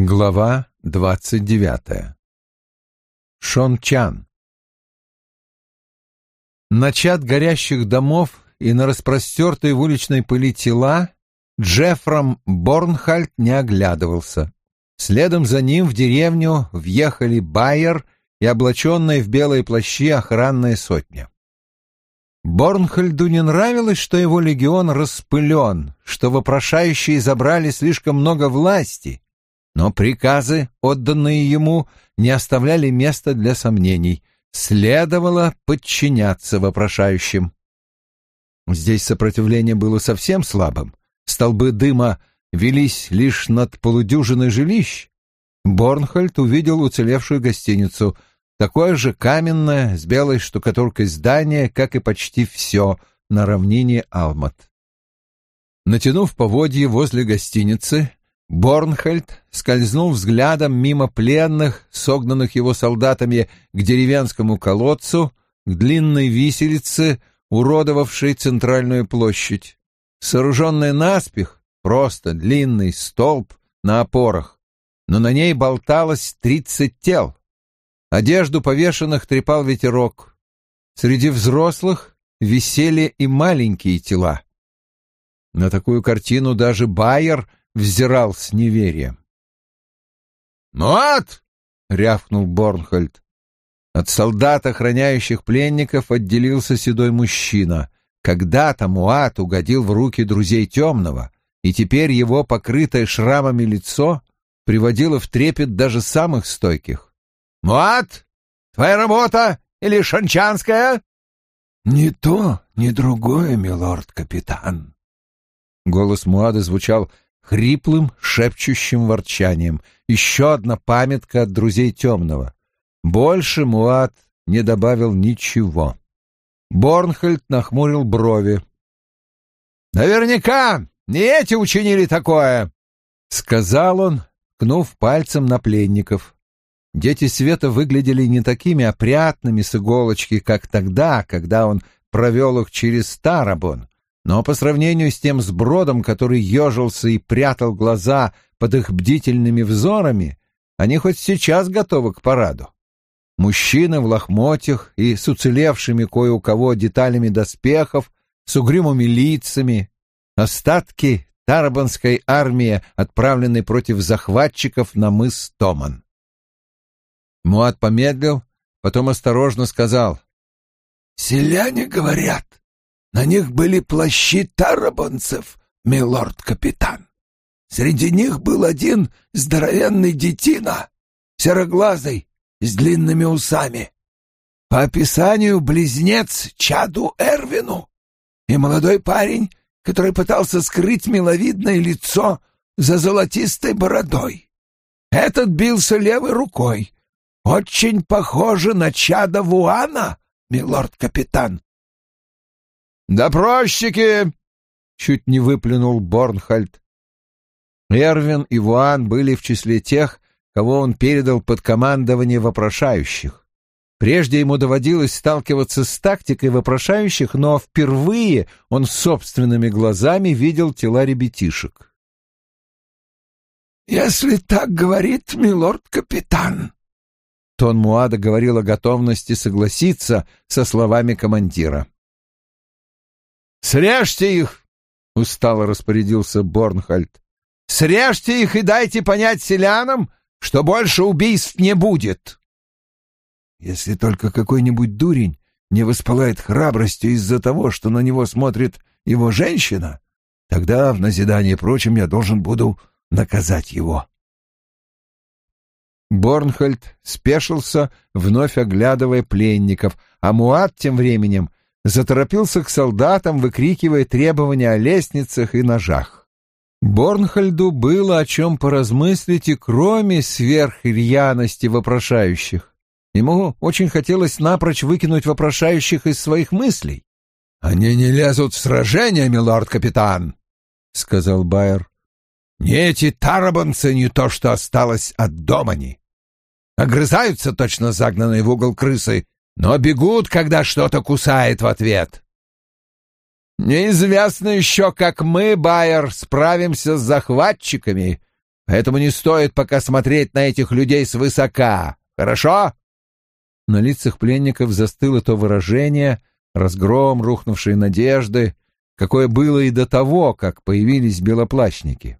Глава двадцать девятая. Шон Чан. На чат горящих домов и на распростертые в уличной пыли тела Джеффром Борнхальд не оглядывался. Следом за ним в деревню въехали Байер и облаченная в белые плащи охранная сотня. Борнхальду не нравилось, что его легион распылен, что вопрошающие забрали слишком много власти, но приказы, отданные ему, не оставляли места для сомнений. Следовало подчиняться вопрошающим. Здесь сопротивление было совсем слабым. Столбы дыма велись лишь над полудюжиной жилищ. Борнхольд увидел уцелевшую гостиницу, такое же каменное, с белой штукатуркой здание, как и почти все на равнине Алмат. Натянув поводье возле гостиницы, Борнхольд скользнул взглядом мимо пленных, согнанных его солдатами к деревенскому колодцу, к длинной виселице, уродовавшей центральную площадь. Сооруженная наспех, просто длинный столб на опорах, но на ней болталось тридцать тел. Одежду повешенных трепал ветерок. Среди взрослых висели и маленькие тела. На такую картину даже Байер — взирал с неверием. «Муат!» — рявкнул Борнхольд. От солдат, охраняющих пленников, отделился седой мужчина. Когда-то Муат угодил в руки друзей Темного, и теперь его покрытое шрамами лицо приводило в трепет даже самых стойких. «Муат! Твоя работа или шанчанская?» «Ни то, ни другое, милорд-капитан». Голос Муада звучал хриплым, шепчущим ворчанием. Еще одна памятка от друзей темного. Больше Муат не добавил ничего. Борнхольд нахмурил брови. «Наверняка не эти учинили такое!» — сказал он, кнув пальцем на пленников. Дети Света выглядели не такими опрятными с иголочки, как тогда, когда он провел их через Старобон, но по сравнению с тем сбродом, который ежился и прятал глаза под их бдительными взорами, они хоть сейчас готовы к параду. Мужчины в лохмотьях и с уцелевшими кое у кого деталями доспехов, с угрюмыми лицами, остатки Тарабанской армии, отправленной против захватчиков на мыс Томан. Муат помедлил, потом осторожно сказал. «Селяне говорят, на них были плащи тарабанцев, милорд-капитан. Среди них был один здоровенный детина, сероглазый, с длинными усами. По описанию близнец Чаду Эрвину и молодой парень, который пытался скрыть миловидное лицо за золотистой бородой. Этот бился левой рукой. Очень похоже на Чада Вуана, милорд-капитан. «Допросчики!» — чуть не выплюнул Борнхальд. Эрвин и Вуан были в числе тех, кого он передал под командование вопрошающих. Прежде ему доводилось сталкиваться с тактикой вопрошающих, но впервые он собственными глазами видел тела ребятишек. «Если так говорит милорд-капитан», Тон Муада говорил о готовности согласиться со словами командира. «Срежьте их!» — устало распорядился Борнхальд. «Срежьте их и дайте понять селянам, что больше убийств не будет!» «Если только какой-нибудь дурень не воспалает храбростью из-за того, что на него смотрит его женщина, тогда в назидание прочим я должен буду наказать его». Борнхольд спешился, вновь оглядывая пленников, а Муат тем временем заторопился к солдатам, выкрикивая требования о лестницах и ножах. Борнхольду было о чем поразмыслить и кроме сверхрьяности вопрошающих. Ему очень хотелось напрочь выкинуть вопрошающих из своих мыслей. «Они не лезут в сражение, милорд-капитан», — сказал Байер. «Не эти тарабанцы, не то, что осталось от Домани. Огрызаются точно загнанные в угол крысы, но бегут, когда что-то кусает в ответ. Неизвестно еще, как мы, Байер, справимся с захватчиками, поэтому не стоит пока смотреть на этих людей свысока. Хорошо?» На лицах пленников застыло то выражение, разгром, рухнувшие надежды, какое было и до того, как появились белоплащники.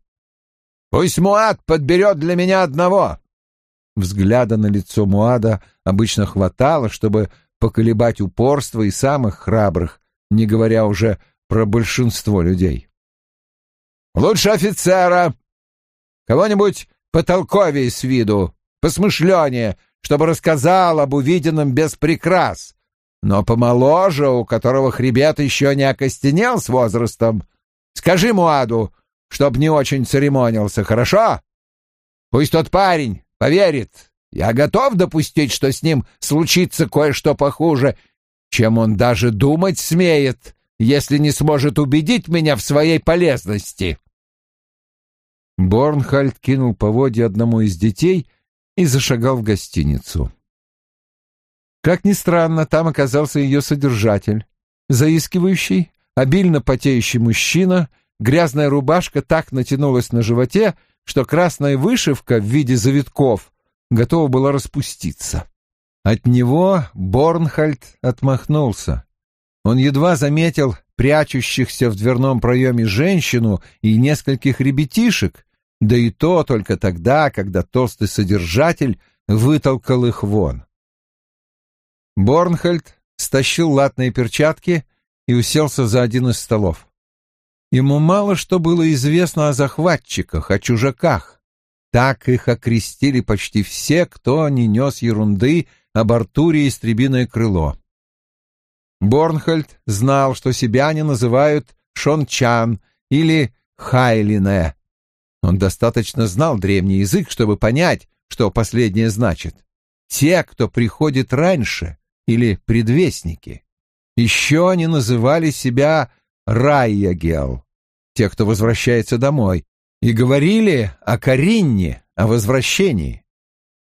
«Пусть Муад подберет для меня одного!» Взгляда на лицо Муада обычно хватало, чтобы поколебать упорство и самых храбрых, не говоря уже про большинство людей. «Лучше офицера! Кого-нибудь потолковее с виду, посмышленнее, чтобы рассказал об увиденном без прикрас, но помоложе, у которого хребет еще не окостенел с возрастом. Скажи Муаду, чтоб не очень церемонился, хорошо? Пусть тот парень поверит. Я готов допустить, что с ним случится кое-что похуже, чем он даже думать смеет, если не сможет убедить меня в своей полезности. Борнхальд кинул поводья одному из детей и зашагал в гостиницу. Как ни странно, там оказался ее содержатель, заискивающий, обильно потеющий мужчина, грязная рубашка так натянулась на животе, что красная вышивка в виде завитков готова была распуститься. От него Борнхальд отмахнулся. Он едва заметил прячущихся в дверном проеме женщину и нескольких ребятишек, да и то только тогда, когда толстый содержатель вытолкал их вон. Борнхальд стащил латные перчатки и уселся за один из столов. Ему мало что было известно о захватчиках, о чужаках. Так их окрестили почти все, кто не нес ерунды об Артуре и Стребиное крыло. Борнхальд знал, что себя они называют Шончан или Хайлине, он достаточно знал древний язык, чтобы понять, что последнее значит. Те, кто приходит раньше, или предвестники. Еще они называли себя Райягел, те, кто возвращается домой, и говорили о Каринне, о возвращении.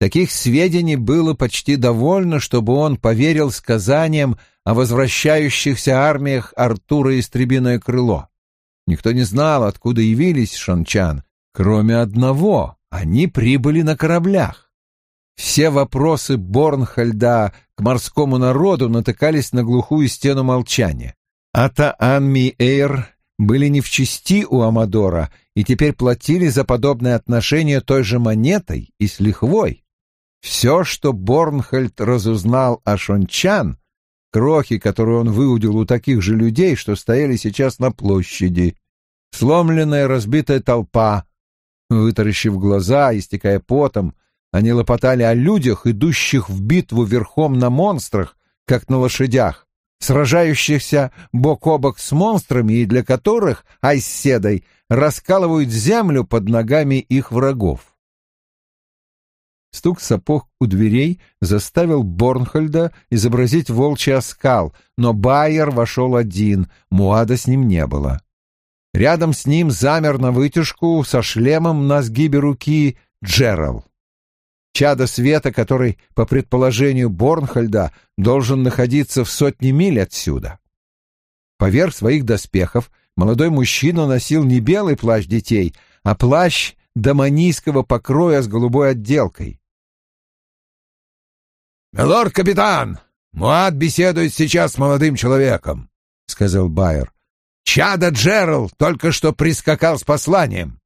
Таких сведений было почти довольно, чтобы он поверил сказаниям о возвращающихся армиях Артура и Стребиное крыло. Никто не знал, откуда явились шанчан, Кроме одного, они прибыли на кораблях. Все вопросы Борнхальда к морскому народу натыкались на глухую стену молчания. Ата Анми Эйр были не в чести у Амадора и теперь платили за подобное отношение той же монетой и с лихвой. Все, что Борнхальд разузнал о Шончан, крохи, которые он выудил у таких же людей, что стояли сейчас на площади, сломленная разбитая толпа, Вытаращив глаза, истекая потом, они лопотали о людях, идущих в битву верхом на монстрах, как на лошадях, сражающихся бок о бок с монстрами и для которых айседой раскалывают землю под ногами их врагов. Стук сапог у дверей заставил Борнхольда изобразить волчий оскал, но Байер вошел один, Муада с ним не было. Рядом с ним замер на вытяжку со шлемом на сгибе руки Джерал. Чадо света, который, по предположению Борнхольда, должен находиться в сотне миль отсюда. Поверх своих доспехов молодой мужчина носил не белый плащ детей, а плащ доманийского покроя с голубой отделкой. «Милорд капитан, Муат беседует сейчас с молодым человеком», — сказал Байер. Чада Джерал только что прискакал с посланием.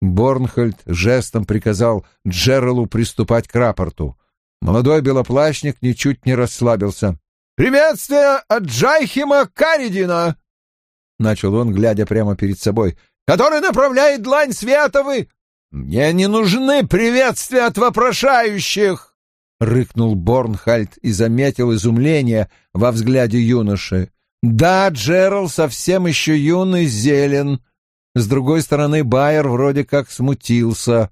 Борнхольд жестом приказал Джералу приступать к рапорту. Молодой белоплащник ничуть не расслабился. «Приветствие от Джайхима Каридина!» — начал он, глядя прямо перед собой. «Который направляет длань света вы...» «Мне не нужны приветствия от вопрошающих!» — рыкнул Борнхальд и заметил изумление во взгляде юноши. Да, Джерал совсем еще юный зелен. С другой стороны, Байер вроде как смутился.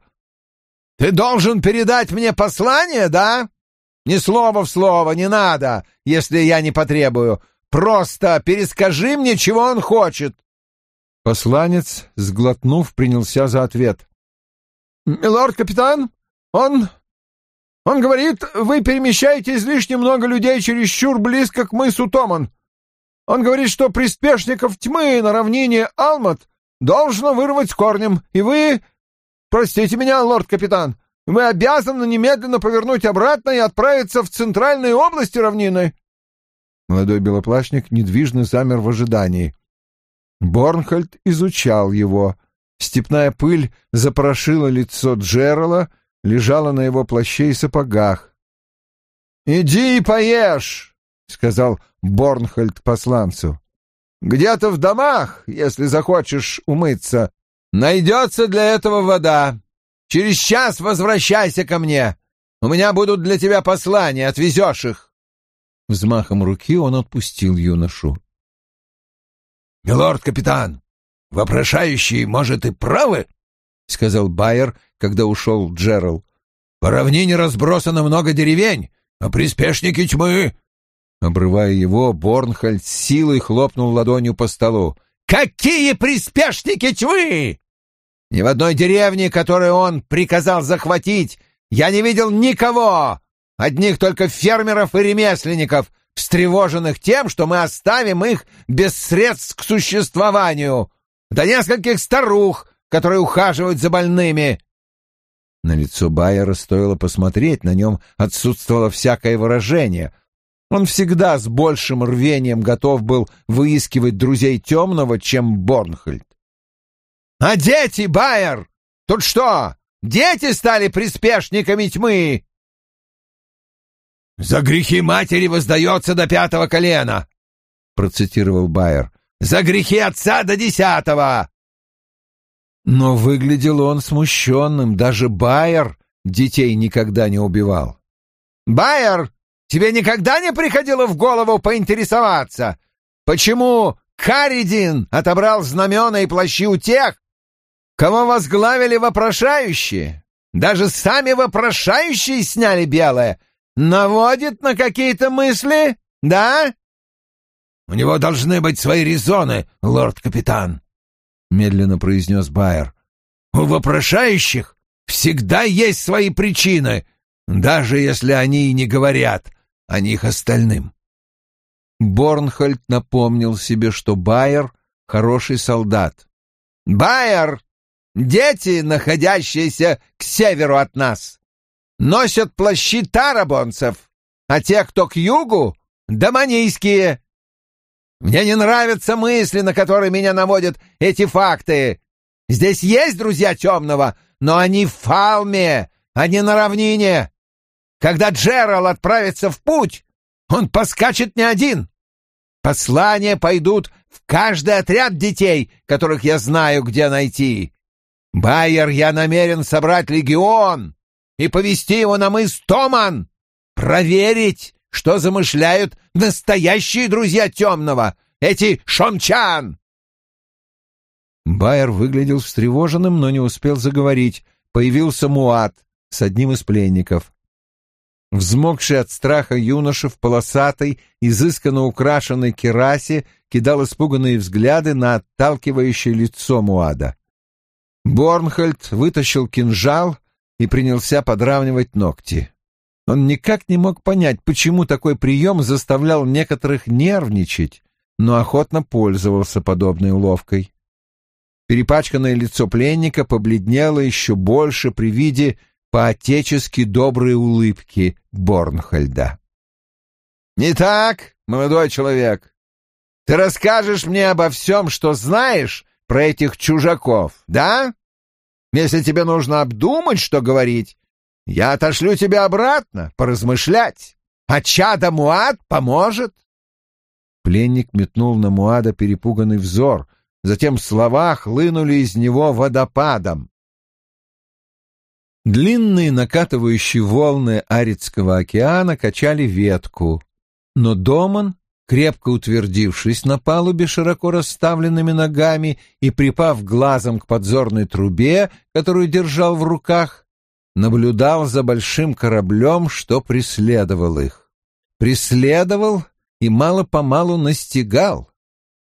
«Ты должен передать мне послание, да? Ни слова в слово, не надо, если я не потребую. Просто перескажи мне, чего он хочет». Посланец, сглотнув, принялся за ответ. «Милорд капитан, он... он говорит, вы перемещаете излишне много людей чересчур близко к мысу Томан. Он говорит, что приспешников тьмы на равнине Алмат должно вырвать с корнем, и вы Простите меня, лорд-капитан, вы обязаны немедленно повернуть обратно и отправиться в центральные области равнины. Молодой белоплащник недвижно замер в ожидании. Борнхольд изучал его. Степная пыль запорошила лицо Джерала, лежала на его плаще и сапогах. «Иди и поешь!» — сказал Борнхольд посланцу. «Где-то в домах, если захочешь умыться, найдется для этого вода. Через час возвращайся ко мне. У меня будут для тебя послания, отвезешь их». Взмахом руки он отпустил юношу. «Милорд капитан, вопрошающие, может, и правы?» — сказал Байер, когда ушел Джерал. «По равнине разбросано много деревень, а приспешники тьмы...» Обрывая его, Борнхальд силой хлопнул ладонью по столу. «Какие приспешники тьмы! Ни в одной деревне, которую он приказал захватить, я не видел никого, одних только фермеров и ремесленников, встревоженных тем, что мы оставим их без средств к существованию, до нескольких старух, которые ухаживают за больными. На лицо Байера стоило посмотреть, на нем отсутствовало всякое выражение. Он всегда с большим рвением готов был выискивать друзей темного, чем Борнхольд. «А дети, Байер? Тут что, дети стали приспешниками тьмы?» «За грехи матери воздается до пятого колена», — процитировал Байер. «За грехи отца до десятого». Но выглядел он смущенным, даже Байер детей никогда не убивал. «Байер, тебе никогда не приходило в голову поинтересоваться, почему Каридин отобрал знамена и плащи у тех, кого возглавили вопрошающие? Даже сами вопрошающие сняли белое, наводит на какие-то мысли, да?» «У него должны быть свои резоны, лорд-капитан», — медленно произнес Байер. «У вопрошающих всегда есть свои причины, даже если они и не говорят о них остальным». Борнхольд напомнил себе, что Байер — хороший солдат. «Байер! Дети, находящиеся к северу от нас, носят плащи тарабонцев, а те, кто к югу — доманийские. Мне не нравятся мысли, на которые меня наводят эти факты. Здесь есть друзья темного, но они в Фалме, а не на равнине. Когда Джерал отправится в путь, он поскачет не один. Послания пойдут в каждый отряд детей, которых я знаю, где найти. Байер, я намерен собрать легион, и повести его на мыс Томан, проверить, что замышляют настоящие друзья темного, эти Шончан. Байер выглядел встревоженным, но не успел заговорить. Появился Муат с одним из пленников. Взмокший от страха юноша в полосатой, изысканно украшенной керасе кидал испуганные взгляды на отталкивающее лицо Муада. Борнхольд вытащил кинжал и принялся подравнивать ногти. Он никак не мог понять, почему такой прием заставлял некоторых нервничать, но охотно пользовался подобной уловкой. Перепачканное лицо пленника побледнело еще больше при виде по-отечески доброй улыбки Борнхольда. «Не так, молодой человек. Ты расскажешь мне обо всем, что знаешь про этих чужаков, да?» Если тебе нужно обдумать, что говорить, я отошлю тебя обратно, поразмышлять, а чада Муад поможет. Пленник метнул на Муада перепуганный взор, затем слова хлынули из него водопадом. Длинные накатывающие волны Аридского океана качали ветку, но Доман крепко утвердившись на палубе широко расставленными ногами и припав глазом к подзорной трубе, которую держал в руках, наблюдал за большим кораблем, что преследовал их. Преследовал и мало-помалу настигал.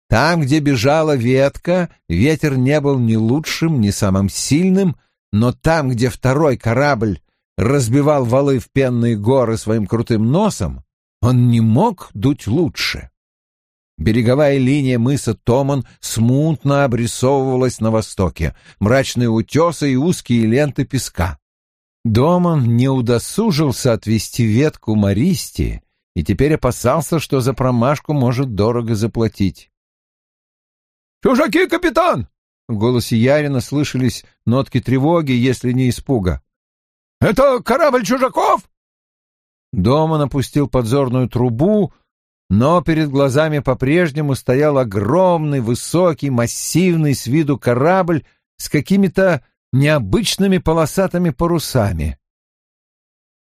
Там, где бежала ветка, ветер не был ни лучшим, ни самым сильным, но там, где второй корабль разбивал валы в пенные горы своим крутым носом, он не мог дуть лучше. Береговая линия мыса Томан смутно обрисовывалась на востоке, мрачные утесы и узкие ленты песка. Доман не удосужился отвести ветку Маристи и теперь опасался, что за промашку может дорого заплатить. «Чужаки, капитан!» В голосе Ярина слышались нотки тревоги, если не испуга. «Это корабль чужаков?» Доман опустил подзорную трубу, но перед глазами по-прежнему стоял огромный, высокий, массивный с виду корабль с какими-то необычными полосатыми парусами.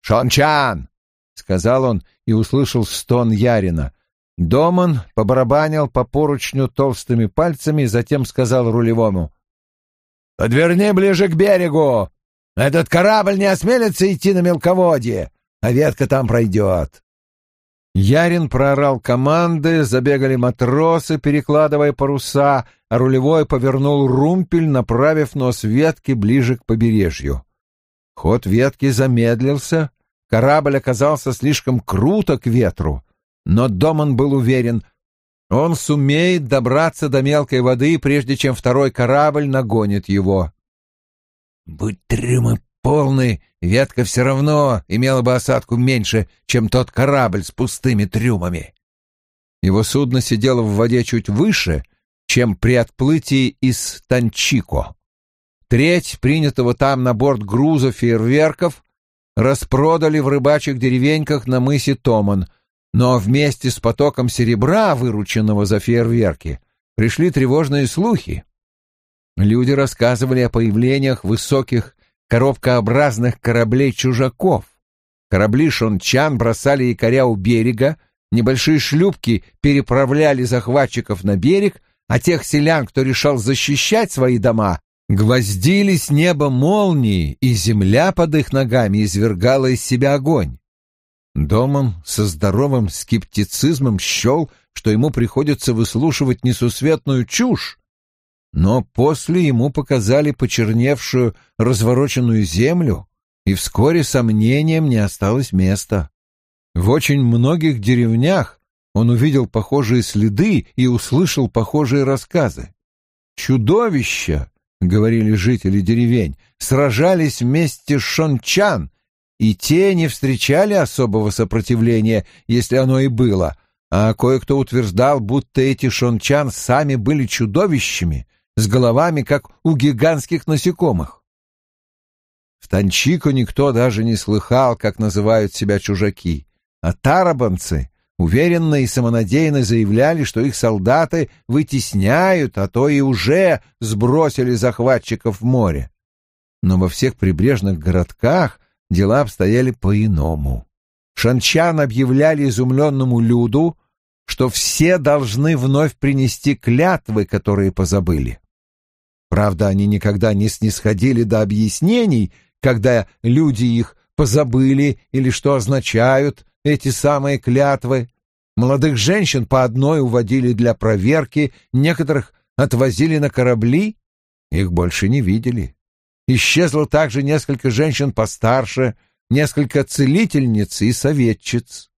«Шончан!» — сказал он и услышал стон Ярина. Доман побарабанил по поручню толстыми пальцами, затем сказал рулевому. «Подверни ближе к берегу! Этот корабль не осмелится идти на мелководье, а ветка там пройдет!» Ярин проорал команды, забегали матросы, перекладывая паруса, а рулевой повернул румпель, направив нос ветки ближе к побережью. Ход ветки замедлился, корабль оказался слишком круто к ветру, но Доман был уверен, он сумеет добраться до мелкой воды, прежде чем второй корабль нагонит его. «Будь трюмы полный, ветка все равно имела бы осадку меньше, чем тот корабль с пустыми трюмами». Его судно сидело в воде чуть выше, чем при отплытии из Танчико. Треть принятого там на борт груза фейерверков распродали в рыбачьих деревеньках на мысе Томан — но вместе с потоком серебра, вырученного за фейерверки, пришли тревожные слухи. Люди рассказывали о появлениях высоких коробкообразных кораблей чужаков. Корабли шончан бросали якоря у берега, небольшие шлюпки переправляли захватчиков на берег, а тех селян, кто решал защищать свои дома, гвоздили с неба молнии, и земля под их ногами извергала из себя огонь. Домом со здоровым скептицизмом счел, что ему приходится выслушивать несусветную чушь, но после ему показали почерневшую, развороченную землю, и вскоре сомнениям не осталось места. В очень многих деревнях он увидел похожие следы и услышал похожие рассказы. «Чудовища!» — говорили жители деревень, — сражались вместе с Шончан, и те не встречали особого сопротивления, если оно и было, а кое-кто утверждал, будто эти шончан сами были чудовищами, с головами, как у гигантских насекомых. В Танчико никто даже не слыхал, как называют себя чужаки, а тарабанцы уверенно и самонадеянно заявляли, что их солдаты вытесняют, а то и уже сбросили захватчиков в море. Но во всех прибрежных городках дела обстояли по-иному. Шанчан объявляли изумленному люду, что все должны вновь принести клятвы, которые позабыли. Правда, они никогда не снисходили до объяснений, когда люди их позабыли или что означают эти самые клятвы. Молодых женщин по одной уводили для проверки, некоторых отвозили на корабли, их больше не видели. Исчезло также несколько женщин постарше, несколько целительниц и советчиц.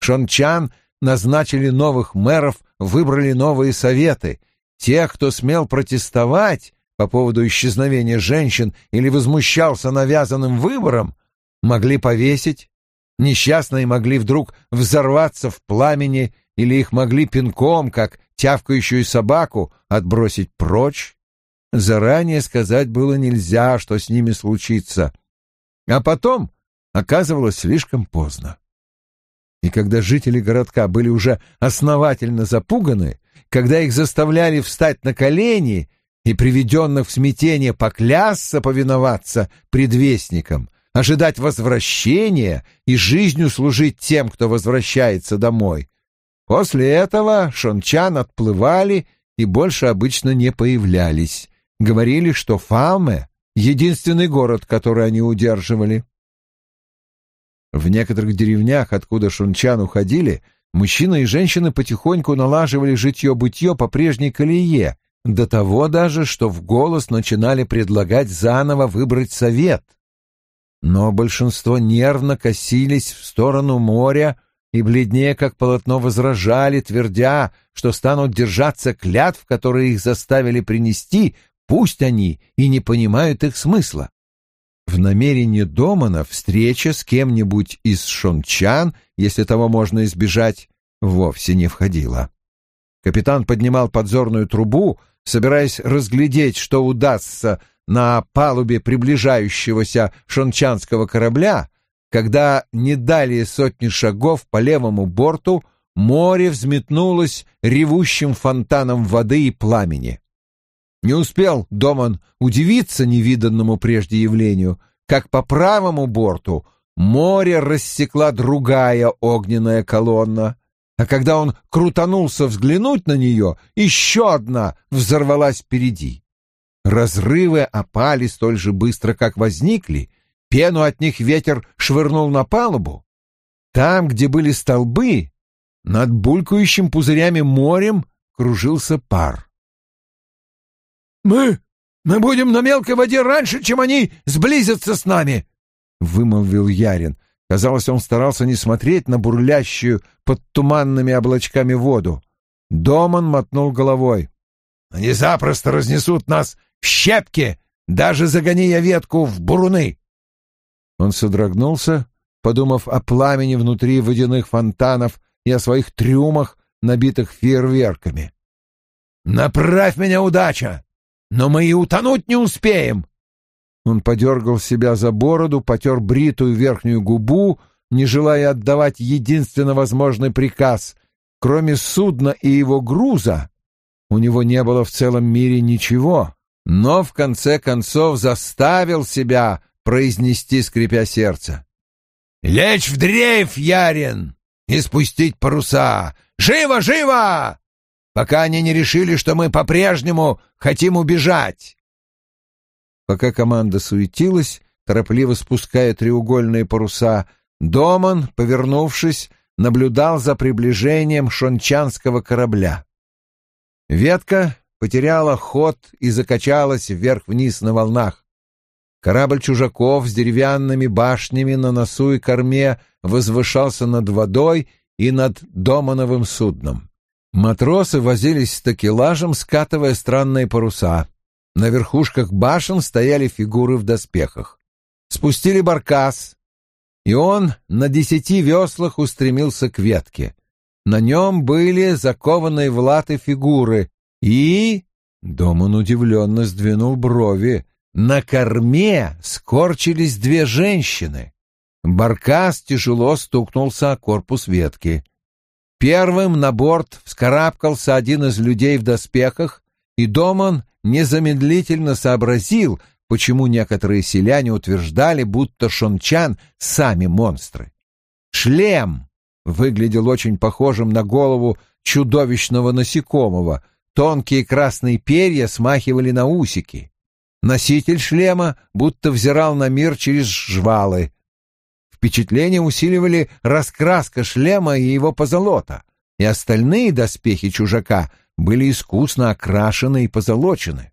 Шончан назначили новых мэров, выбрали новые советы. Тех, кто смел протестовать по поводу исчезновения женщин или возмущался навязанным выбором, могли повесить. Несчастные могли вдруг взорваться в пламени или их могли пинком, как тявкающую собаку, отбросить прочь. Заранее сказать было нельзя, что с ними случится. А потом оказывалось слишком поздно. И когда жители городка были уже основательно запуганы, когда их заставляли встать на колени и приведенных в смятение поклясться повиноваться предвестникам, ожидать возвращения и жизнью служить тем, кто возвращается домой, после этого шончан отплывали и больше обычно не появлялись, говорили, что Фауме — единственный город, который они удерживали. В некоторых деревнях, откуда шунчан уходили, мужчины и женщины потихоньку налаживали житье-бытье по прежней колее, до того даже, что в голос начинали предлагать заново выбрать совет. Но большинство нервно косились в сторону моря, и бледнее, как полотно, возражали, твердя, что станут держаться клятв, которые их заставили принести, пусть они и не понимают их смысла. В намерении Домана встреча с кем-нибудь из шончан, если того можно избежать, вовсе не входила. Капитан поднимал подзорную трубу, собираясь разглядеть, что удастся на палубе приближающегося шончанского корабля, когда не далее сотни шагов по левому борту море взметнулось ревущим фонтаном воды и пламени. Не успел Доман удивиться невиданному прежде явлению, как по правому борту море рассекла другая огненная колонна, а когда он крутанулся взглянуть на нее, еще одна взорвалась впереди. Разрывы опали столь же быстро, как возникли, пену от них ветер швырнул на палубу. Там, где были столбы, над булькающим пузырями морем кружился пар. «Мы... мы будем на мелкой воде раньше, чем они сблизятся с нами!» — вымолвил Ярин. Казалось, он старался не смотреть на бурлящую под туманными облачками воду. Доман мотнул головой. «Они запросто разнесут нас в щепки, даже загони я ветку в буруны!» Он содрогнулся, подумав о пламени внутри водяных фонтанов и о своих трюмах, набитых фейерверками. «Направь меня, удача! Но мы и утонуть не успеем!» Он подергал себя за бороду, потер бритую верхнюю губу, не желая отдавать единственно возможный приказ. Кроме судна и его груза, у него не было в целом мире ничего, но в конце концов заставил себя произнести, скрипя сердце. «Лечь в дрейф, Ярин, и спустить паруса! Живо, живо! Пока они не решили, что мы по-прежнему хотим убежать!» Пока команда суетилась, торопливо спуская треугольные паруса, Доман, повернувшись, наблюдал за приближением шончанского корабля. Ветка потеряла ход и закачалась вверх-вниз на волнах. Корабль чужаков с деревянными башнями на носу и корме возвышался над водой и над Домановым судном. Матросы возились с такелажем, скатывая странные паруса. На верхушках башен стояли фигуры в доспехах. Спустили баркас, и он на десяти веслах устремился к ветке. На нем были закованные в латы фигуры, и... Домон удивленно сдвинул брови. На корме скорчились две женщины. Баркас тяжело стукнулся о корпус ветки. Первым на борт вскарабкался один из людей в доспехах, и Домон незамедлительно сообразил, почему некоторые селяне утверждали, будто шончан сами монстры. Шлем выглядел очень похожим на голову чудовищного насекомого, тонкие красные перья смахивали на усики. Носитель шлема будто взирал на мир через жвалы. Впечатление усиливали раскраска шлема и его позолота, и остальные доспехи чужака были искусно окрашены и позолочены.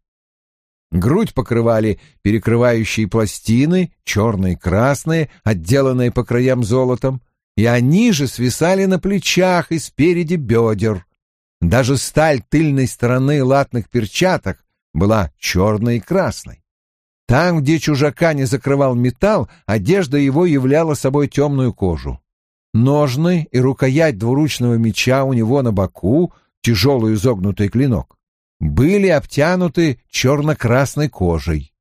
Грудь покрывали перекрывающие пластины, черные и красные, отделанные по краям золотом, и они же свисали на плечах и спереди бедер. Даже сталь тыльной стороны латных перчаток была черной и красной. Там, где чужака не закрывал металл, одежда его являла собой темную кожу. Ножны и рукоять двуручного меча у него на боку тяжелый изогнутый клинок, были обтянуты черно-красной кожей.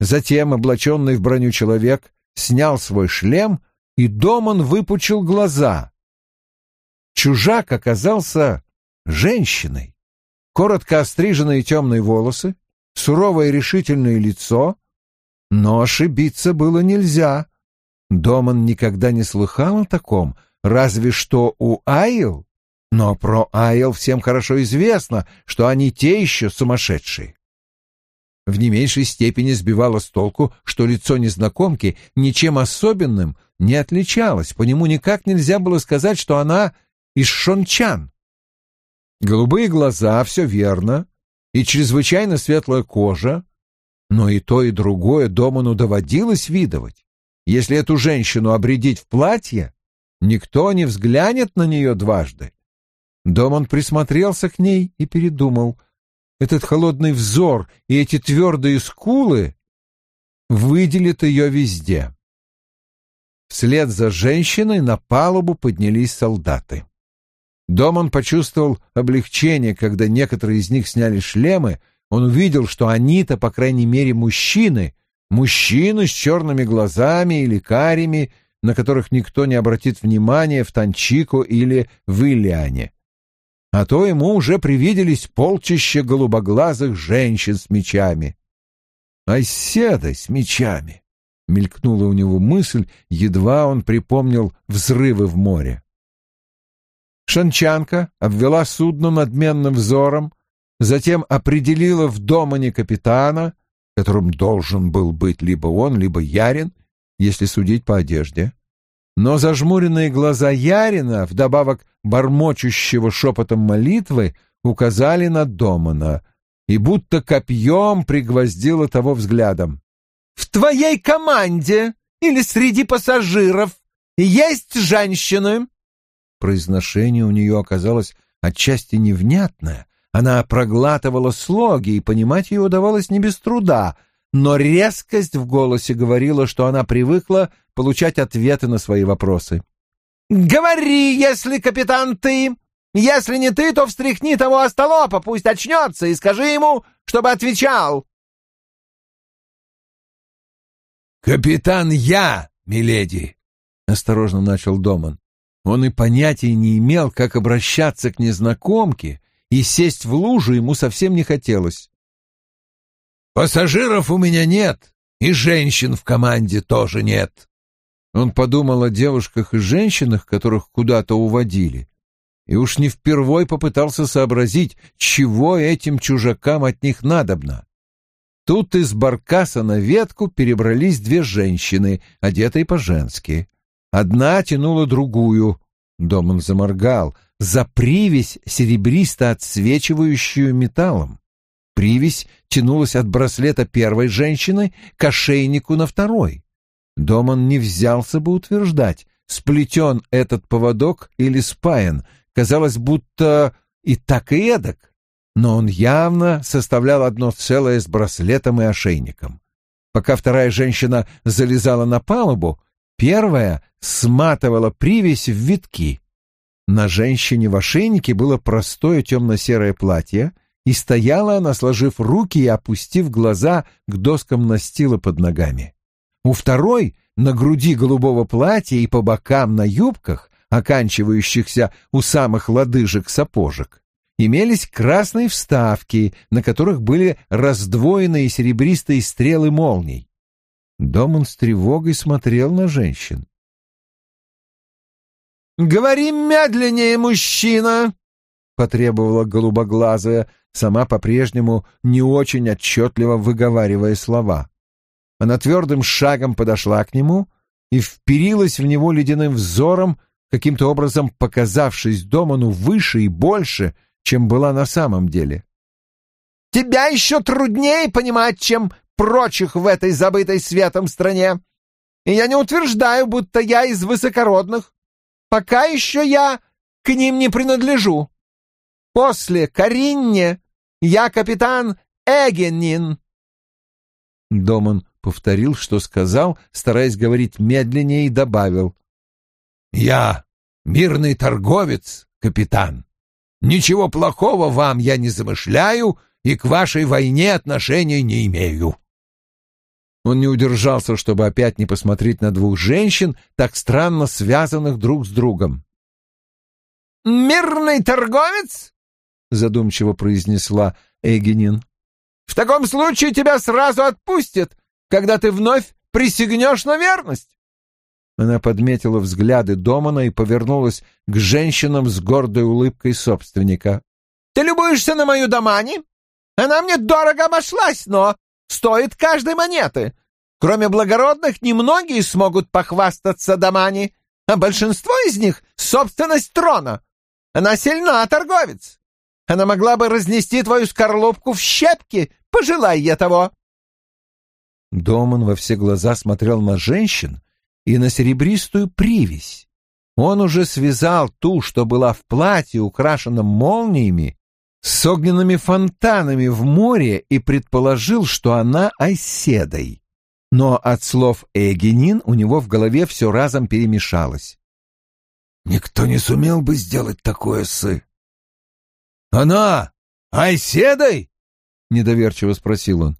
Затем облаченный в броню человек снял свой шлем, и Доман выпучил глаза. Чужак оказался женщиной. Коротко остриженные темные волосы, суровое решительное лицо. Но ошибиться было нельзя. Доман никогда не слыхал о таком, разве что у Айл но про Айл всем хорошо известно, что они те еще сумасшедшие. В не меньшей степени сбивало с толку, что лицо незнакомки ничем особенным не отличалось, по нему никак нельзя было сказать, что она из шончан. Голубые глаза, все верно, и чрезвычайно светлая кожа, но и то, и другое Доману доводилось видывать. Если эту женщину обредить в платье, никто не взглянет на нее дважды. Домон присмотрелся к ней и передумал. Этот холодный взор и эти твердые скулы выделят ее везде. Вслед за женщиной на палубу поднялись солдаты. Домон почувствовал облегчение, когда некоторые из них сняли шлемы. Он увидел, что они-то, по крайней мере, мужчины, мужчины с черными глазами или карими, на которых никто не обратит внимания в Танчико или в Ильяне. А то ему уже привиделись полчища голубоглазых женщин с мечами. «Оседой с мечами!» — мелькнула у него мысль, едва он припомнил взрывы в море. Шанчанка обвела судно надменным взором, затем определила в домане капитана, которым должен был быть либо он, либо Ярин, если судить по одежде. Но зажмуренные глаза Ярина, вдобавок бормочущего шепотом молитвы, указали на Домана и будто копьем пригвоздила того взглядом. «В твоей команде или среди пассажиров есть женщины?» Произношение у нее оказалось отчасти невнятное. Она проглатывала слоги, и понимать ее удавалось не без труда, но резкость в голосе говорила, что она привыкла получать ответы на свои вопросы. «Говори, если капитан ты! Если не ты, то встряхни того остолопа, пусть очнется, и скажи ему, чтобы отвечал!» «Капитан я, миледи!» — осторожно начал Доман. Он и понятия не имел, как обращаться к незнакомке, и сесть в лужу ему совсем не хотелось. «Пассажиров у меня нет, и женщин в команде тоже нет». Он подумал о девушках и женщинах, которых куда-то уводили, и уж не впервой попытался сообразить, чего этим чужакам от них надобно. Тут из баркаса на ветку перебрались две женщины, одетые по-женски. Одна тянула другую. Доман заморгал. За привязь, серебристо отсвечивающую металлом. Привязь тянулась от браслета первой женщины к ошейнику на второй. Доман не взялся бы утверждать, сплетен этот поводок или спаян. Казалось, будто и так и эдак. Но он явно составлял одно целое с браслетом и ошейником. Пока вторая женщина залезала на палубу, Первая сматывала привязь в витки. На женщине в ошейнике было простое темно-серое платье, и стояла она, сложив руки и опустив глаза к доскам настила под ногами. У второй на груди голубого платья и по бокам на юбках, оканчивающихся у самых лодыжек сапожек, имелись красные вставки, на которых были раздвоенные серебристые стрелы молний. Домон с тревогой смотрел на женщин. «Говори медленнее, мужчина!» — потребовала голубоглазая, сама по-прежнему не очень отчетливо выговаривая слова. Она твердым шагом подошла к нему и вперилась в него ледяным взором, каким-то образом показавшись Доману выше и больше, чем была на самом деле. «Тебя еще труднее понимать, чем прочих в этой забытой светом стране. И я не утверждаю, будто я из высокородных. Пока еще я к ним не принадлежу. После Каринне я капитан Эгенин. Доман повторил, что сказал, стараясь говорить медленнее, и добавил. «Я мирный торговец, капитан. Ничего плохого вам я не замышляю и к вашей войне отношения не имею». Он не удержался, чтобы опять не посмотреть на двух женщин, так странно связанных друг с другом. «Мирный торговец?» — задумчиво произнесла Эгенин. «В таком случае тебя сразу отпустят, когда ты вновь присягнешь на верность». Она подметила взгляды Домана и повернулась к женщинам с гордой улыбкой собственника. «Ты любуешься на мою домани? Она мне дорого обошлась, но стоит каждой монеты. Кроме благородных, немногие смогут похвастаться домани, а большинство из них — собственность трона. Она сильна, торговец. Она могла бы разнести твою скорлупку в щепки, пожелай я того. Доман во все глаза смотрел на женщин и на серебристую привязь. Он уже связал ту, что была в платье, украшенном молниями, с огненными фонтанами в море и предположил, что она оседой. Но от слов Эгенин у него в голове все разом перемешалось. «Никто не сумел бы сделать такое, сы». «Она оседой?» — недоверчиво спросил он.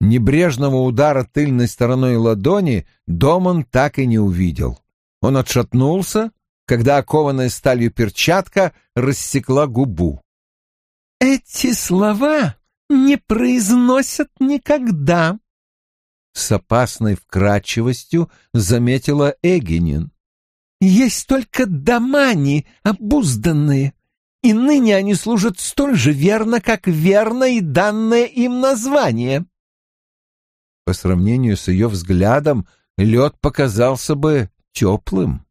Небрежного удара тыльной стороной ладони Доман так и не увидел. Он отшатнулся, когда окованная сталью перчатка рассекла губу. «Эти слова не произносят никогда», — с опасной вкрадчивостью заметила Эгенин. «Есть только домани обузданные, и ныне они служат столь же верно, как верно и данное им название». По сравнению с ее взглядом лед показался бы теплым.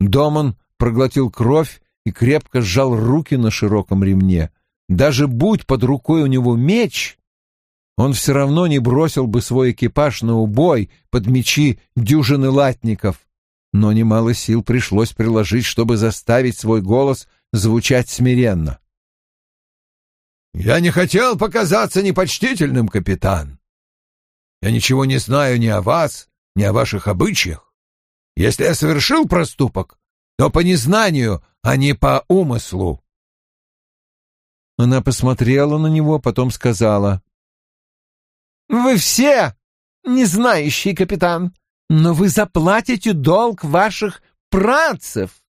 Доман проглотил кровь и крепко сжал руки на широком ремне. Даже будь под рукой у него меч, он все равно не бросил бы свой экипаж на убой под мечи дюжины латников. Но немало сил пришлось приложить, чтобы заставить свой голос звучать смиренно. «Я не хотел показаться непочтительным, капитан. Я ничего не знаю ни о вас, ни о ваших обычаях. Если я совершил проступок, то по незнанию, а не по умыслу. Она посмотрела на него, потом сказала. «Вы все не знающий капитан, но вы заплатите долг ваших працев.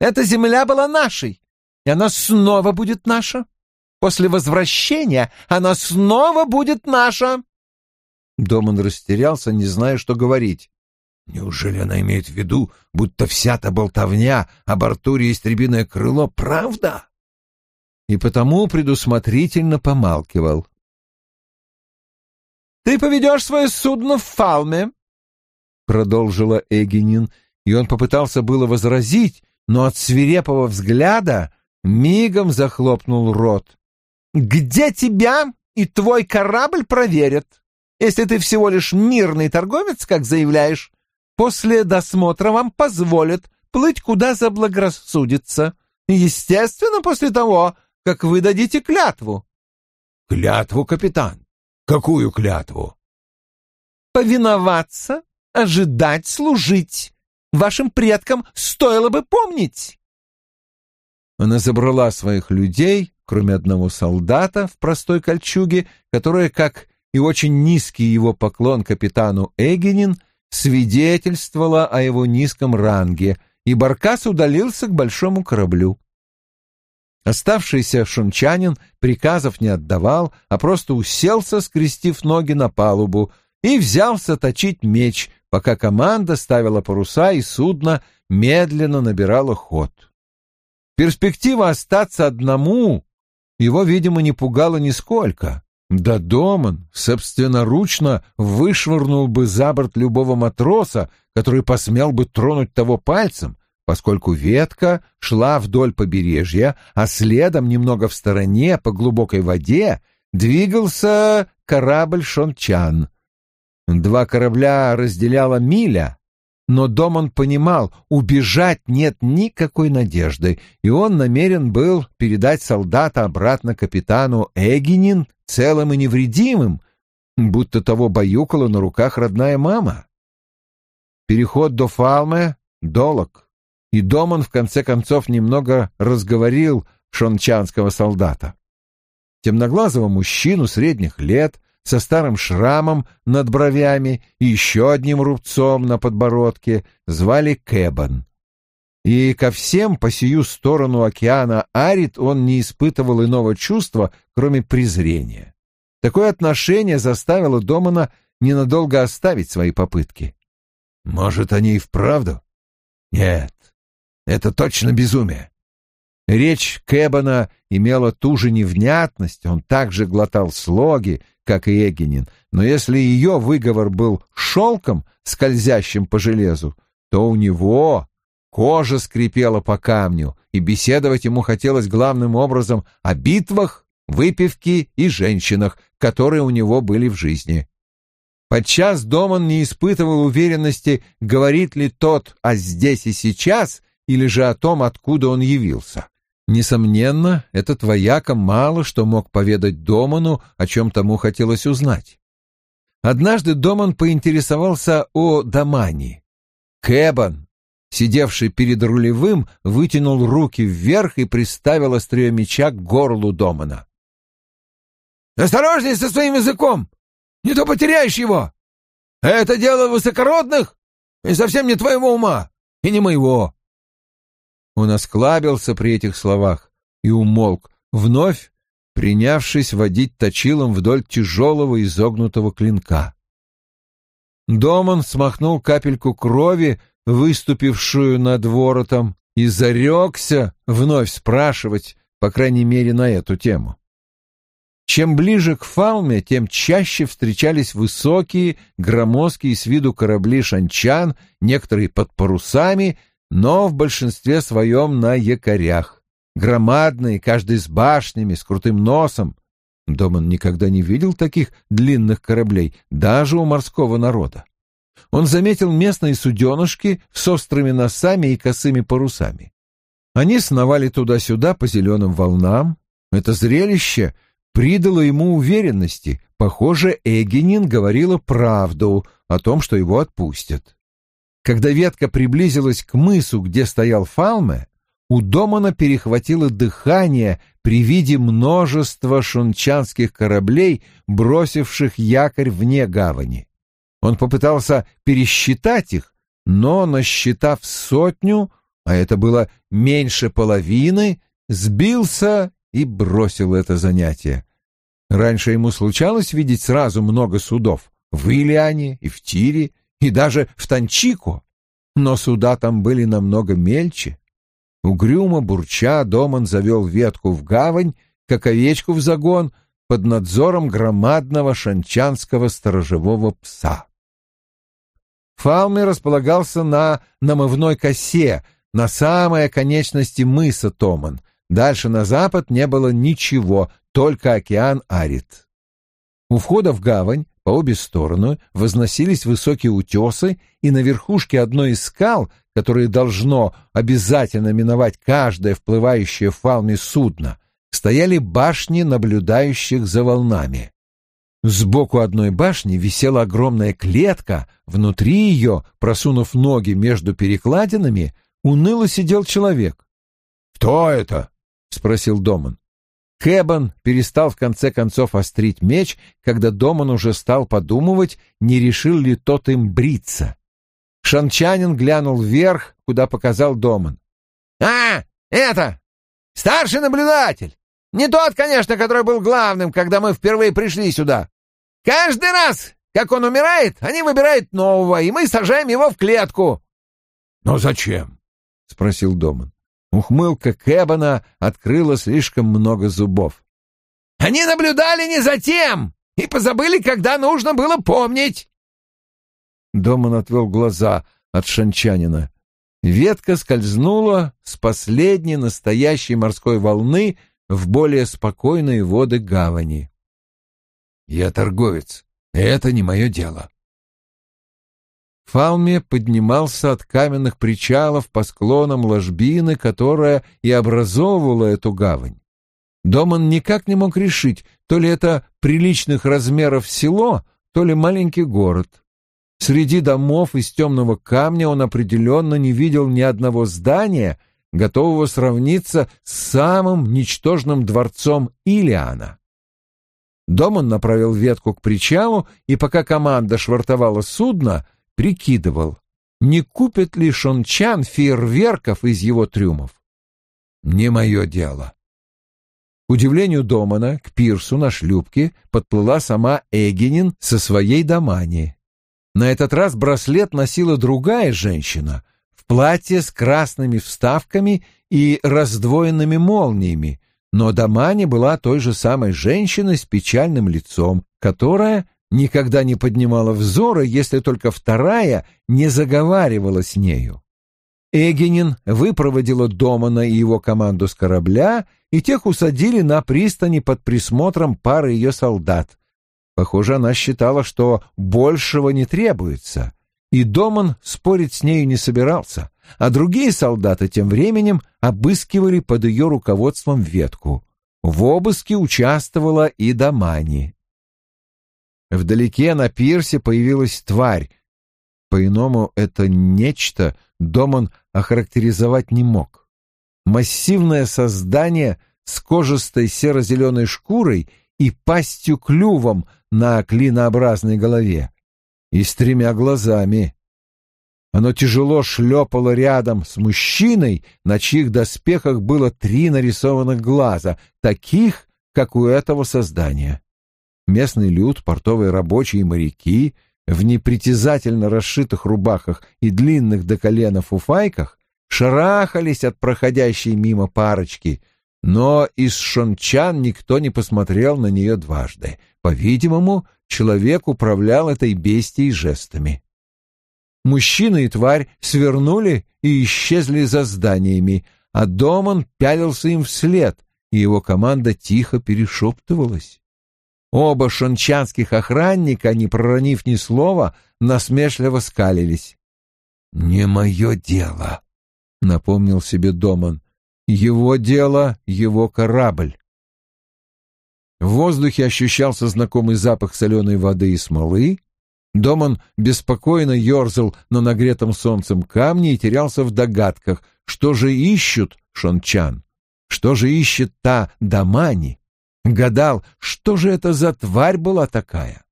Эта земля была нашей, и она снова будет наша. После возвращения она снова будет наша». Доман растерялся, не зная, что говорить. Неужели она имеет в виду, будто вся та болтовня об Артуре истребиное крыло — правда? И потому предусмотрительно помалкивал. «Ты поведешь свое судно в Фалме», — продолжила Эгенин, и он попытался было возразить, но от свирепого взгляда мигом захлопнул рот. «Где тебя и твой корабль проверят? Если ты всего лишь мирный торговец, как заявляешь, После досмотра вам позволят плыть куда заблагорассудится. Естественно, после того, как вы дадите клятву. Клятву, капитан? Какую клятву? Повиноваться, ожидать, служить. Вашим предкам стоило бы помнить. Она забрала своих людей, кроме одного солдата в простой кольчуге, которая, как и очень низкий его поклон капитану Эгенин, свидетельствовало о его низком ранге, и Баркас удалился к большому кораблю. Оставшийся шунчанин приказов не отдавал, а просто уселся, скрестив ноги на палубу, и взялся точить меч, пока команда ставила паруса и судно медленно набирало ход. Перспектива остаться одному его, видимо, не пугала нисколько. Да Доман собственноручно вышвырнул бы за борт любого матроса, который посмел бы тронуть того пальцем, поскольку ветка шла вдоль побережья, а следом немного в стороне по глубокой воде двигался корабль Шончан. Два корабля разделяла миля, но Доман понимал, убежать нет никакой надежды, и он намерен был передать солдата обратно капитану Эгинин целым и невредимым, будто того баюкала на руках родная мама. Переход до Фалме — долог, и Доман в конце концов немного разговорил шончанского солдата. Темноглазого мужчину средних лет со старым шрамом над бровями и еще одним рубцом на подбородке звали Кэбан. И ко всем по сию сторону океана Арит он не испытывал иного чувства, кроме презрения. Такое отношение заставило Домана ненадолго оставить свои попытки. Может, они и вправду? Нет, это точно безумие. Речь Кэбана имела ту же невнятность, он также глотал слоги, как и Эгенин, но если ее выговор был шелком, скользящим по железу, то у него Кожа скрипела по камню, и беседовать ему хотелось главным образом о битвах, выпивке и женщинах, которые у него были в жизни. Подчас Доман не испытывал уверенности, говорит ли тот о здесь и сейчас, или же о том, откуда он явился. Несомненно, этот вояка мало что мог поведать Доману, о чем тому хотелось узнать. Однажды Доман поинтересовался о Дамани. Кэбан, сидевший перед рулевым, вытянул руки вверх и приставил острие меча к горлу Домана. «Осторожней со своим языком! Не то потеряешь его! Это дело высокородных и совсем не твоего ума, и не моего!» Он осклабился при этих словах и умолк, вновь принявшись водить точилом вдоль тяжелого изогнутого клинка. Доман смахнул капельку крови, выступившую над воротом, и зарекся вновь спрашивать, по крайней мере, на эту тему. Чем ближе к Фалме, тем чаще встречались высокие, громоздкие с виду корабли шанчан, некоторые под парусами, но в большинстве своем на якорях. Громадные, каждый с башнями, с крутым носом. Доман никогда не видел таких длинных кораблей, даже у морского народа. Он заметил местные суденышки с острыми носами и косыми парусами. Они сновали туда-сюда по зеленым волнам. Это зрелище придало ему уверенности. Похоже, Эгенин говорила правду о том, что его отпустят. Когда ветка приблизилась к мысу, где стоял Фалме, у Домана перехватило дыхание при виде множества шунчанских кораблей, бросивших якорь вне гавани. Он попытался пересчитать их, но, насчитав сотню, а это было меньше половины, сбился и бросил это занятие. Раньше ему случалось видеть сразу много судов в Илиане и в Тире, и даже в Танчико, но суда там были намного мельче. Угрюмо бурча Доман завел ветку в гавань, как овечку в загон, под надзором громадного шанчанского сторожевого пса. Фалме располагался на намывной косе, на самой оконечности мыса Томан. Дальше на запад не было ничего, только океан Арит. У входа в гавань по обе стороны возносились высокие утесы, и на верхушке одной из скал, которые должно обязательно миновать каждое вплывающее в фалме судно, стояли башни, наблюдающих за волнами. Сбоку одной башни висела огромная клетка, внутри ее, просунув ноги между перекладинами, уныло сидел человек. «Кто это?» — спросил Доман. Кэбан перестал в конце концов острить меч, когда Доман уже стал подумывать, не решил ли тот им бриться. Шанчанин глянул вверх, куда показал Доман. «А, это! Старший наблюдатель! Не тот, конечно, который был главным, когда мы впервые пришли сюда. Каждый раз, как он умирает, они выбирают нового, и мы сажаем его в клетку». «Но зачем?» — спросил Доман. Ухмылка Кэбана открыла слишком много зубов. «Они наблюдали не за тем и позабыли, когда нужно было помнить!» Доман отвел глаза от шанчанина. Ветка скользнула с последней настоящей морской волны в более спокойные воды гавани. «Я торговец, это не мое дело», Фалме поднимался от каменных причалов по склонам ложбины, которая и образовывала эту гавань. Доман никак не мог решить, то ли это приличных размеров село, то ли маленький город. Среди домов из темного камня он определенно не видел ни одного здания, готового сравниться с самым ничтожным дворцом Илиана. Доман направил ветку к причалу, и пока команда швартовала судно, прикидывал, не купит ли Шончан фейерверков из его трюмов. Не мое дело. К удивлению Домана, к пирсу на шлюпке подплыла сама Эгенин со своей домани. На этот раз браслет носила другая женщина в платье с красными вставками и раздвоенными молниями, но Домани была той же самой женщиной с печальным лицом, которая никогда не поднимала взора, если только вторая не заговаривала с нею. Эгенин выпроводила Домана и его команду с корабля, и тех усадили на пристани под присмотром пары ее солдат. Похоже, она считала, что большего не требуется, и Доман спорить с нею не собирался, а другие солдаты тем временем обыскивали под ее руководством ветку. В обыске участвовала и Дамани. Вдалеке на пирсе появилась тварь. По-иному это нечто Доман охарактеризовать не мог. Массивное создание с кожистой серо-зеленой шкурой и пастью-клювом на клинообразной голове и с тремя глазами. Оно тяжело шлепало рядом с мужчиной, на чьих доспехах было три нарисованных глаза, таких, как у этого создания. Местный люд, портовые рабочие и моряки в непритязательно расшитых рубахах и длинных до колена фуфайках шарахались от проходящей мимо парочки, но из шончан никто не посмотрел на нее дважды. По-видимому, человек управлял этой бестией жестами. Мужчина и тварь свернули и исчезли за зданиями, а Доман пялился им вслед, и его команда тихо перешептывалась. Оба шончанских охранника, не проронив ни слова, насмешливо скалились. «Не мое дело», — напомнил себе Доман. «Его дело — его корабль». В воздухе ощущался знакомый запах соленой воды и смолы. Доман беспокойно ерзал на нагретом солнцем камне и терялся в догадках, что же ищут шончан, что же ищет та Дамани. Гадал, что же это за тварь была такая.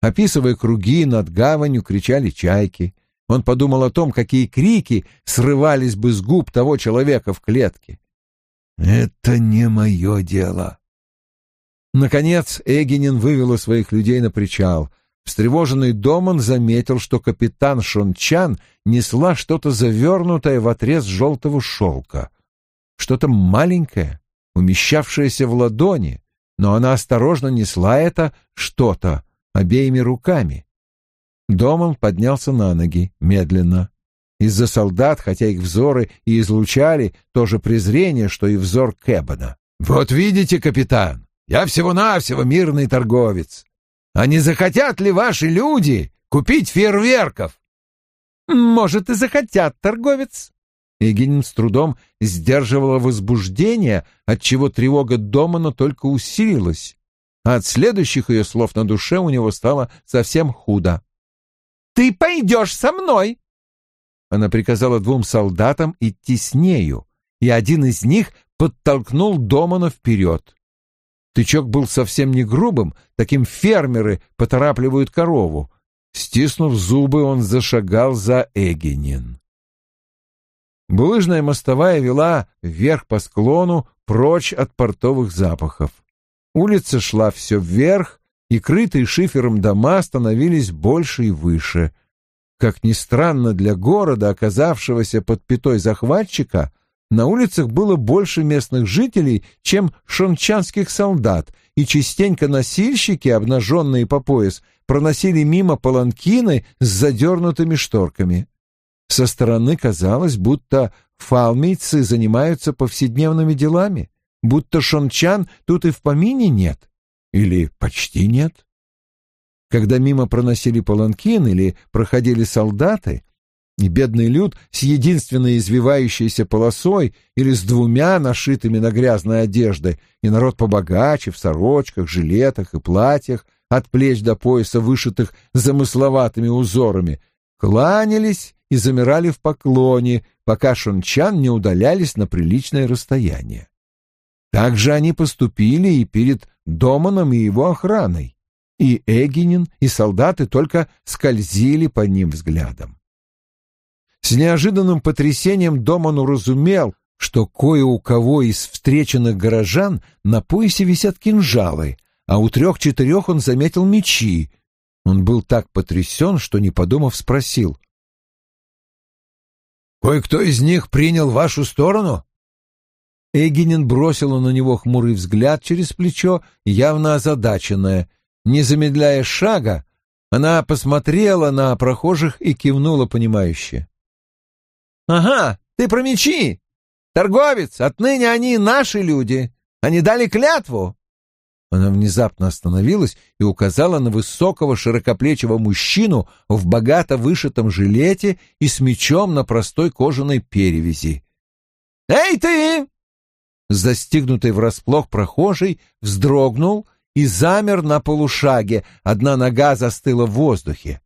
Описывая круги над гаванью, кричали чайки. Он подумал о том, какие крики срывались бы с губ того человека в клетке. «Это не мое дело». Наконец Эгенин вывела своих людей на причал. Встревоженный Доман заметил, что капитан Шончан несла что-то завернутое в отрез желтого шелка. Что-то маленькое, умещавшееся в ладони, но она осторожно несла это что-то обеими руками. Доман поднялся на ноги, медленно. Из-за солдат, хотя их взоры и излучали то же презрение, что и взор Кэббона. «Вот видите, капитан, я всего-навсего мирный торговец. А не захотят ли ваши люди купить фейерверков?» «Может, и захотят, торговец», Егинин с трудом сдерживала возбуждение, отчего тревога Домана только усилилась, а от следующих ее слов на душе у него стало совсем худо. «Ты пойдешь со мной!» Она приказала двум солдатам идти с нею, и один из них подтолкнул Домана вперед. Тычок был совсем не грубым, таким фермеры поторапливают корову. Стиснув зубы, он зашагал за Эгенин. Булыжная мостовая вела вверх по склону, прочь от портовых запахов. Улица шла все вверх, и крытые шифером дома становились больше и выше. Как ни странно для города, оказавшегося под пятой захватчика, на улицах было больше местных жителей, чем шончанских солдат, и частенько носильщики, обнаженные по пояс, проносили мимо паланкины с задернутыми шторками. Со стороны казалось, будто фалмейцы занимаются повседневными делами, будто шончан тут и в помине нет, или почти нет. Когда мимо проносили паланкин или проходили солдаты, и бедный люд с единственной извивающейся полосой или с двумя нашитыми на грязной одежды, и народ побогаче в сорочках, жилетах и платьях, от плеч до пояса вышитых замысловатыми узорами, кланялись и замирали в поклоне, пока шунчан не удалялись на приличное расстояние. Так же они поступили и перед Доманом и его охраной, и Эгинин, и солдаты только скользили по ним взглядом. С неожиданным потрясением Доман уразумел, что кое у кого из встреченных горожан на поясе висят кинжалы, а у трех-четырех он заметил мечи. Он был так потрясен, что, не подумав, спросил — Кое-кто из них принял вашу сторону?» Эгинин бросила на него хмурый взгляд через плечо, явно озадаченная. Не замедляя шага, она посмотрела на прохожих и кивнула понимающе. «Ага, ты про мечи! Торговец, отныне они наши люди. Они дали клятву!» Она внезапно остановилась и указала на высокого широкоплечего мужчину в богато вышитом жилете и с мечом на простой кожаной перевязи. «Эй ты!» Застигнутый врасплох прохожий вздрогнул и замер на полушаге, одна нога застыла в воздухе.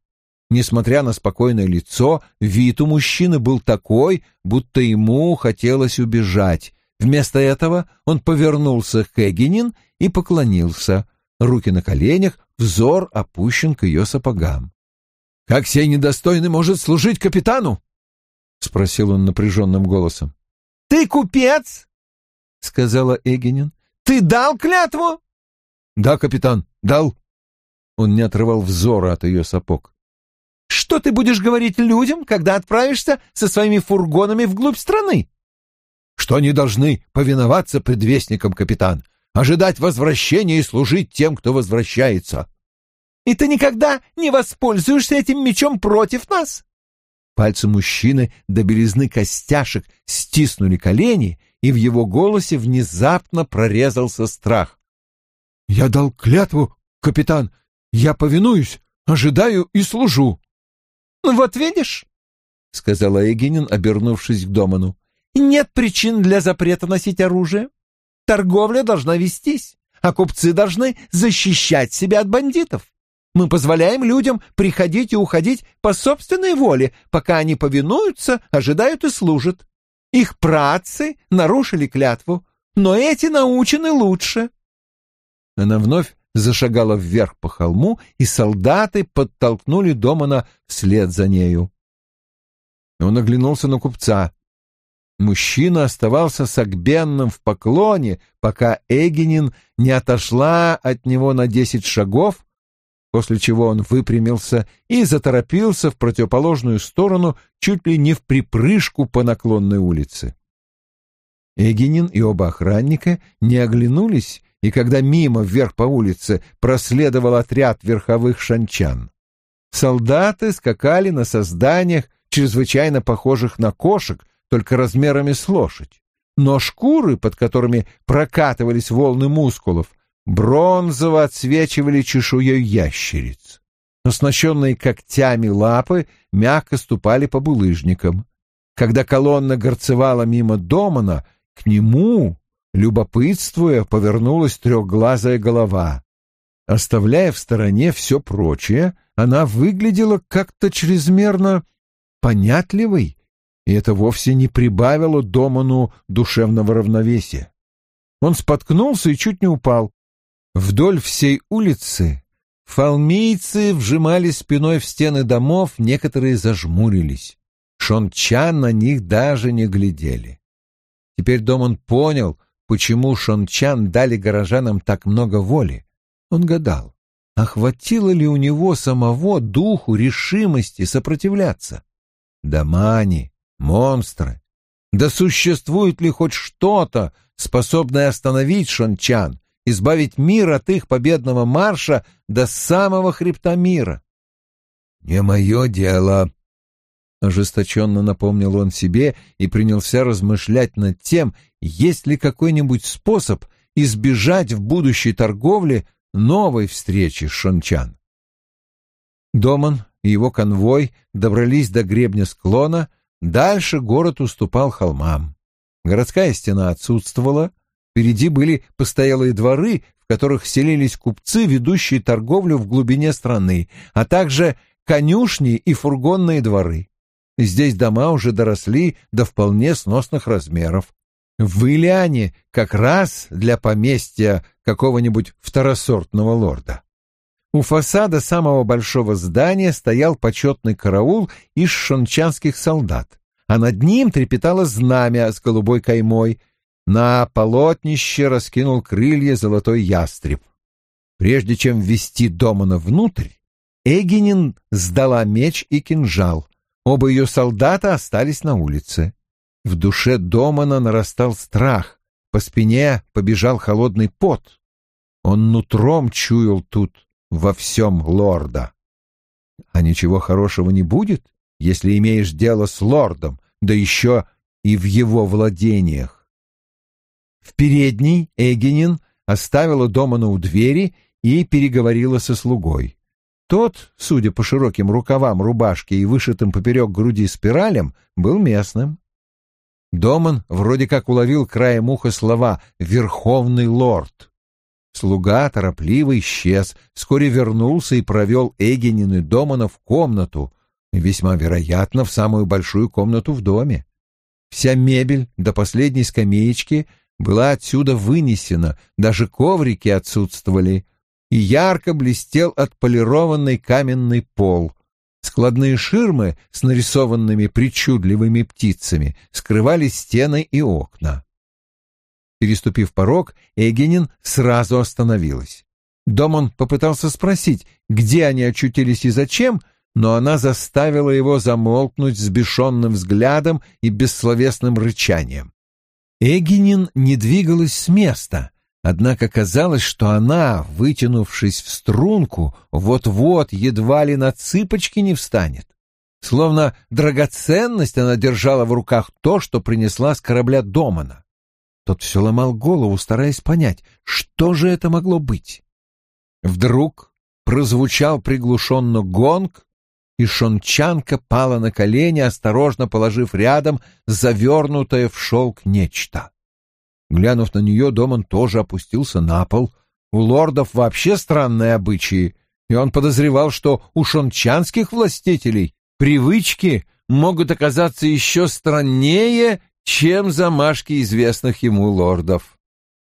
Несмотря на спокойное лицо, вид у мужчины был такой, будто ему хотелось убежать. Вместо этого он повернулся к Эгенин и поклонился. Руки на коленях, взор опущен к ее сапогам. «Как сей недостойный может служить капитану?» — спросил он напряженным голосом. «Ты купец?» — сказала Эгенин. «Ты дал клятву?» «Да, капитан, дал». Он не отрывал взора от ее сапог. «Что ты будешь говорить людям, когда отправишься со своими фургонами вглубь страны?» «Что они должны повиноваться предвестникам, капитан, ожидать возвращения и служить тем, кто возвращается». «И ты никогда не воспользуешься этим мечом против нас?» Пальцы мужчины до белизны костяшек стиснули колени, и в его голосе внезапно прорезался страх. «Я дал клятву, капитан. Я повинуюсь, ожидаю и служу». «Ну «Вот видишь», — сказала Эгинин, обернувшись к Доману, — «нет причин для запрета носить оружие. Торговля должна вестись, а купцы должны защищать себя от бандитов. Мы позволяем людям приходить и уходить по собственной воле, пока они повинуются, ожидают и служат. Их працы нарушили клятву, но эти научены лучше. Она вновь зашагала вверх по холму, и солдаты подтолкнули Домана вслед за нею. Он оглянулся на купца. Мужчина оставался согбенным в поклоне, пока Эгенин не отошла от него на десять шагов, после чего он выпрямился и заторопился в противоположную сторону чуть ли не в припрыжку по наклонной улице. Эгенин и оба охранника не оглянулись и когда мимо вверх по улице проследовал отряд верховых шанчан. Солдаты скакали на созданиях, чрезвычайно похожих на кошек, только размерами с лошадь. Но шкуры, под которыми прокатывались волны мускулов, бронзово отсвечивали чешуей ящериц. Оснащенные когтями лапы мягко ступали по булыжникам. Когда колонна горцевала мимо Домана, к нему, любопытствуя, повернулась трехглазая голова. Оставляя в стороне все прочее, она выглядела как-то чрезмерно понятливой, и это вовсе не прибавило Доману душевного равновесия. Он споткнулся и чуть не упал. Вдоль всей улицы фалмийцы вжимали спиной в стены домов, некоторые зажмурились. Шончан на них даже не глядели. Теперь Доман понял, почему Шончан дали горожанам так много воли. Он гадал, охватило ли у него самого духу решимости сопротивляться. Домани, монстры. Да существует ли хоть что-то, способное остановить Шончан, избавить мир от их победного марша до самого хребта мира? «Не мое дело», Ожесточенно напомнил он себе и принялся размышлять над тем, есть ли какой-нибудь способ избежать в будущей торговле новой встречи с Шончан. Доман и его конвой добрались до гребня склона, дальше город уступал холмам. Городская стена отсутствовала, впереди были постоялые дворы, в которых селились купцы, ведущие торговлю в глубине страны, а также конюшни и фургонные дворы. Здесь дома уже доросли до вполне сносных размеров. В Ильяне как раз для поместья какого-нибудь второсортного лорда. У фасада самого большого здания стоял почетный караул из шончанских солдат, а над ним трепетало знамя с голубой каймой. На полотнище раскинул крылья золотой ястреб. Прежде чем ввести Домана внутрь, Эгенин сдала меч и кинжал, Оба ее солдата остались на улице. В душе Домана нарастал страх, по спине побежал холодный пот. Он нутром чуял тут во всем лорда. А ничего хорошего не будет, если имеешь дело с лордом, да еще и в его владениях. В передней Эгенин оставила Домана у двери и переговорила со слугой. Тот, судя по широким рукавам рубашки и вышитым поперек груди спиралям, был местным. Доман вроде как уловил краем уха слова «Верховный лорд». Слуга торопливо исчез, вскоре вернулся и провел Эгенин и Домана в комнату, весьма вероятно, в самую большую комнату в доме. Вся мебель до последней скамеечки была отсюда вынесена, даже коврики отсутствовали, и ярко блестел отполированный каменный пол. Складные ширмы с нарисованными причудливыми птицами скрывали стены и окна. Переступив порог, Эгенин сразу остановилась. Домон попытался спросить, где они очутились и зачем, но она заставила его замолкнуть с бешенным взглядом и бессловесным рычанием. Эгенин не двигалась с места, однако казалось, что она, вытянувшись в струнку, вот-вот едва ли на цыпочки не встанет. Словно драгоценность она держала в руках то, что принесла с корабля Домана. Тот все ломал голову, стараясь понять, что же это могло быть. Вдруг прозвучал приглушенно гонг, и шончанка пала на колени, осторожно положив рядом завернутое в шелк нечто. Глянув на нее, Доман тоже опустился на пол. У лордов вообще странные обычаи, и он подозревал, что у шончанских властителей привычки могут оказаться еще страннее, чем замашки известных ему лордов.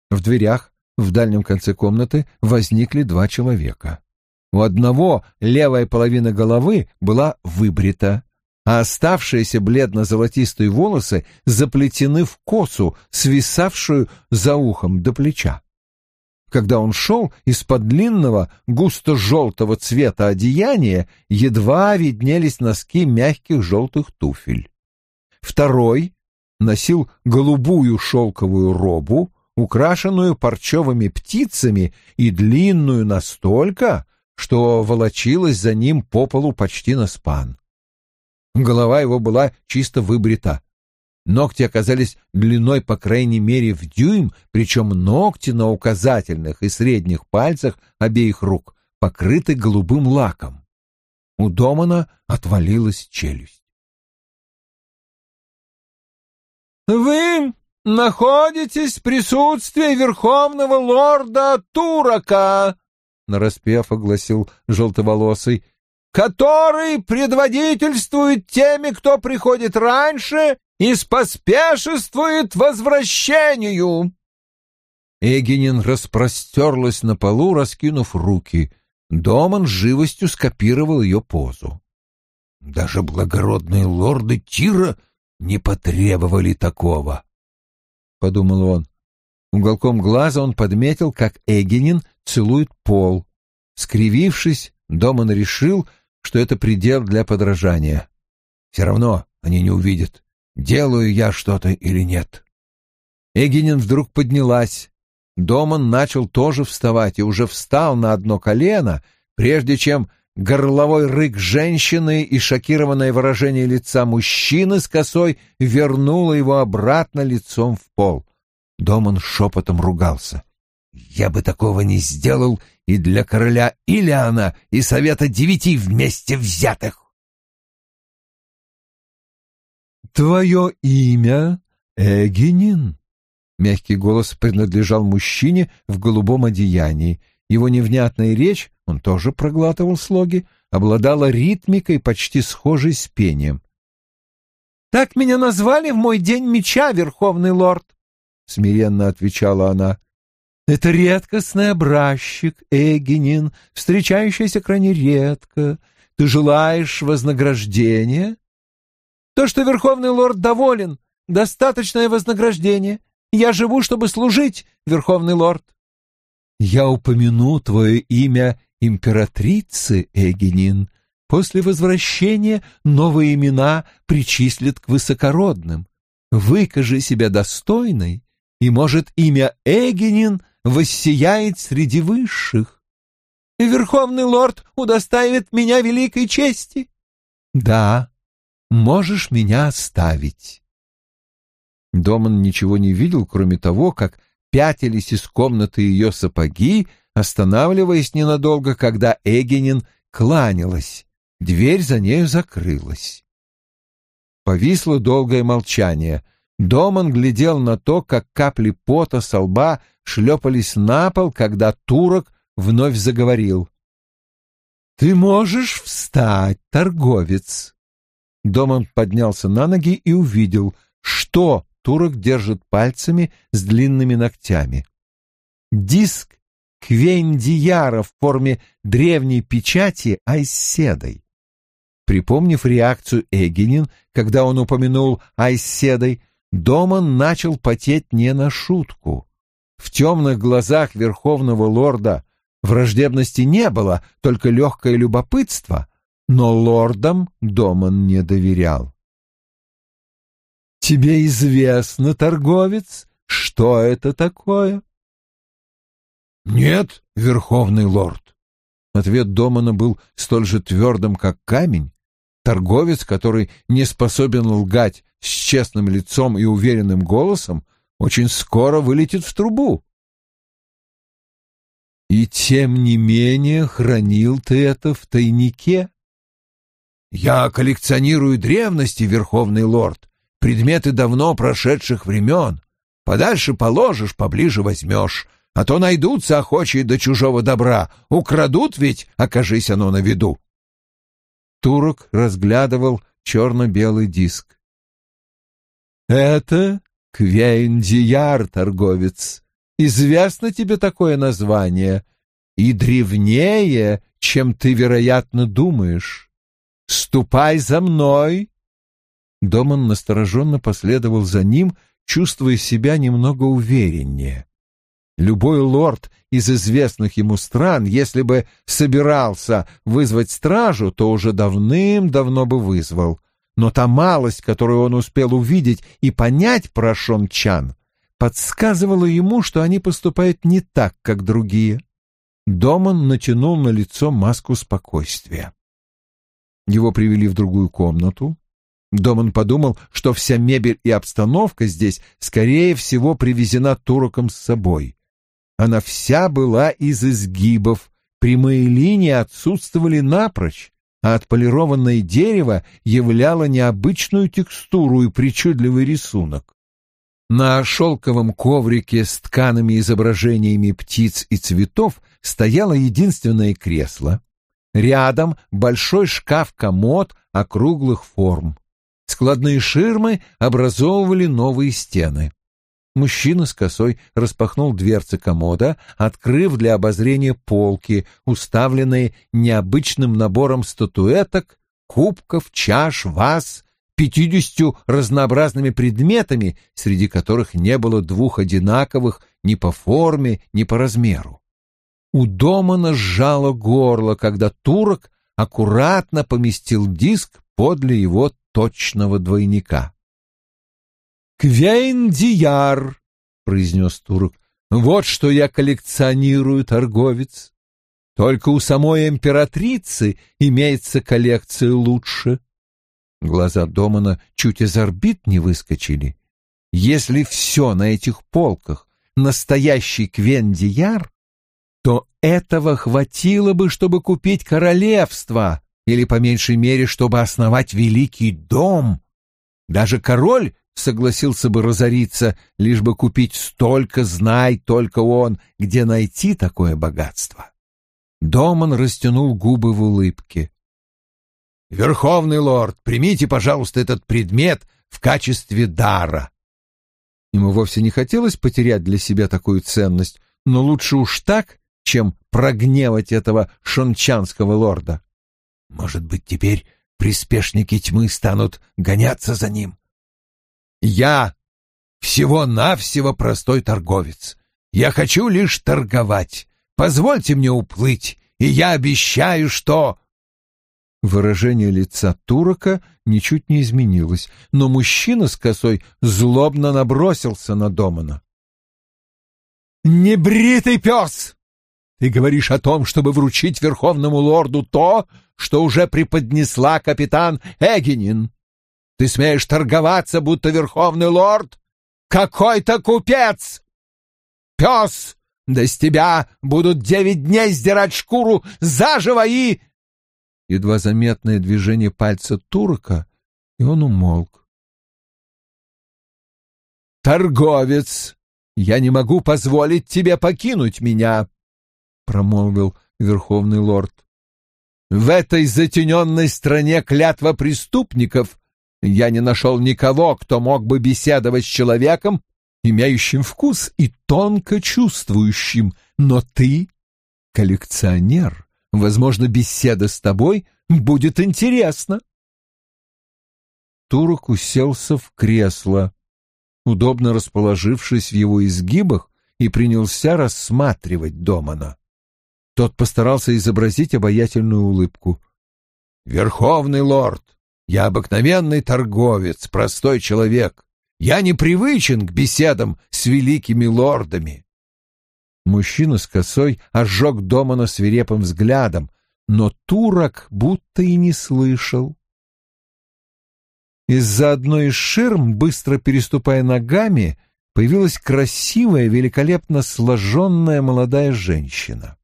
В дверях в дальнем конце комнаты возникли два человека. У одного левая половина головы была выбрита, а оставшиеся бледно-золотистые волосы заплетены в косу, свисавшую за ухом до плеча. Когда он шел, из-под длинного, густо-желтого цвета одеяния едва виднелись носки мягких желтых туфель. Второй носил голубую шелковую робу, украшенную парчевыми птицами и длинную настолько, что волочилась за ним по полу почти на спан. Голова его была чисто выбрита. Ногти оказались длиной по крайней мере в дюйм, причем ногти на указательных и средних пальцах обеих рук покрыты голубым лаком. У Домана отвалилась челюсть. «Вы находитесь в присутствии верховного лорда Турака», — нараспев огласил желтоволосый, «который предводительствует теми, кто приходит раньше и споспешествует возвращению». Эгенин распростерлась на полу, раскинув руки. Доман живостью скопировал ее позу. Даже благородные лорды Тира не потребовали такого, — подумал он. Уголком глаза он подметил, как Эгенин целует пол. Скривившись, Доман решил, что это предел для подражания. Все равно они не увидят, делаю я что-то или нет. Эгенин вдруг поднялась. Доман начал тоже вставать и уже встал на одно колено, прежде чем горловой рык женщины и шокированное выражение лица мужчины с косой вернуло его обратно лицом в пол. Доман шепотом ругался. «Я бы такого не сделал и для короля Илиана, и совета девяти вместе взятых!» «Твое имя Эгенин?» Мягкий голос принадлежал мужчине в голубом одеянии. Его невнятная речь он тоже проглатывал слоги, обладала ритмикой, почти схожей с пением. «Так меня назвали в мой день меча, Верховный Лорд», — смиренно отвечала она. «Это редкостный образчик, Эгенин, встречающийся крайне редко. Ты желаешь вознаграждения?» «То, что Верховный Лорд доволен, достаточное вознаграждение. Я живу, чтобы служить, Верховный Лорд». «Я упомяну твое имя императрицы Эгенин, после возвращения новые имена причислят к высокородным. Выкажи себя достойной, и, может, имя Эгенин воссияет среди высших. Верховный лорд удостаивает меня великой чести. Да, можешь меня оставить. Доман ничего не видел, кроме того, как пятились из комнаты ее сапоги, останавливаясь ненадолго, когда Эгенин кланялась. Дверь за нею закрылась. Повисло долгое молчание. Доман глядел на то, как капли пота со лба шлепались на пол, когда турок вновь заговорил. «Ты можешь встать, торговец!» Доман поднялся на ноги и увидел, что турок держит пальцами с длинными ногтями. Диск Квендияра в форме древней печати Айседой. Припомнив реакцию Эгенин, когда он упомянул Айседой, Доман начал потеть не на шутку. В темных глазах верховного лорда враждебности не было, только легкое любопытство, но лордам Доман не доверял. «Тебе известно, торговец, что это такое?» «Нет, верховный лорд». Ответ Домана был столь же твердым, как камень. Торговец, который не способен лгать с честным лицом и уверенным голосом, очень скоро вылетит в трубу. И тем не менее хранил ты это в тайнике? Я коллекционирую древности, Верховный Лорд, предметы давно прошедших времен. Подальше положишь, поближе возьмешь, а то найдутся охочие до чужого добра, украдут ведь, окажись оно на виду. Турок разглядывал черно-белый диск. «Это Квейндияр, торговец. Известно тебе такое название и древнее, чем ты, вероятно, думаешь. Ступай за мной!» Доман настороженно последовал за ним, чувствуя себя немного увереннее. Любой лорд из известных ему стран, если бы собирался вызвать стражу, то уже давным-давно бы вызвал. Но та малость, которую он успел увидеть и понять про Шончан, подсказывала ему, что они поступают не так, как другие. Доман натянул на лицо маску спокойствия. Его привели в другую комнату. Доман подумал, что вся мебель и обстановка здесь, скорее всего, привезена туроком с собой. Она вся была из изгибов, прямые линии отсутствовали напрочь, а отполированное дерево являло необычную текстуру и причудливый рисунок. На шелковом коврике с ткаными изображениями птиц и цветов стояло единственное кресло. Рядом большой шкаф-комод округлых форм. Складные ширмы образовывали новые стены. Мужчина с косой распахнул дверцы комода, открыв для обозрения полки, уставленные необычным набором статуэток, кубков, чаш, ваз, пятьюдесятью разнообразными предметами, среди которых не было двух одинаковых ни по форме, ни по размеру. У Домана сжало горло, когда турок аккуратно поместил диск подле его точного двойника. «Квейн-Дияр», — произнес турок, — «вот что я коллекционирую, торговец. Только у самой императрицы имеется коллекция лучше». Глаза Домана чуть из орбит не выскочили. Если все на этих полках настоящий Квен-Дияр, то этого хватило бы, чтобы купить королевство, или, по меньшей мере, чтобы основать великий дом. Даже король согласился бы разориться, лишь бы купить столько, знай только он, где найти такое богатство. Доман растянул губы в улыбке. «Верховный лорд, примите, пожалуйста, этот предмет в качестве дара». Ему вовсе не хотелось потерять для себя такую ценность, но лучше уж так, чем прогневать этого шончанского лорда. «Может быть, теперь приспешники тьмы станут гоняться за ним?» Я всего-навсего простой торговец. Я хочу лишь торговать. Позвольте мне уплыть, и я обещаю, что...» Выражение лица турока ничуть не изменилось, но мужчина с косой злобно набросился на Домана. «Небритый пес! Ты говоришь о том, чтобы вручить верховному лорду то, что уже преподнесла капитан Эгенин. Ты смеешь торговаться, будто верховный лорд? Какой-то купец!» пес! Да с тебя будут девять дней сдирать шкуру заживо и...» Едва заметное движение пальца турка, и он умолк. «Торговец, я не могу позволить тебе покинуть меня», — промолвил верховный лорд. «В этой затененной стране клятва преступников я не нашел никого, кто мог бы беседовать с человеком, имеющим вкус и тонко чувствующим, но ты — коллекционер. Возможно, беседа с тобой будет интересна. Турок уселся в кресло, удобно расположившись в его изгибах, и принялся рассматривать Домана. Тот постарался изобразить обаятельную улыбку. «Верховный лорд, я обыкновенный торговец, простой человек. Я не привычен к беседам с великими лордами. Мужчина с косой ожег Домана свирепым взглядом, но турок будто и не слышал. Из-за одной из ширм, быстро переступая ногами, появилась красивая, великолепно сложенная молодая женщина.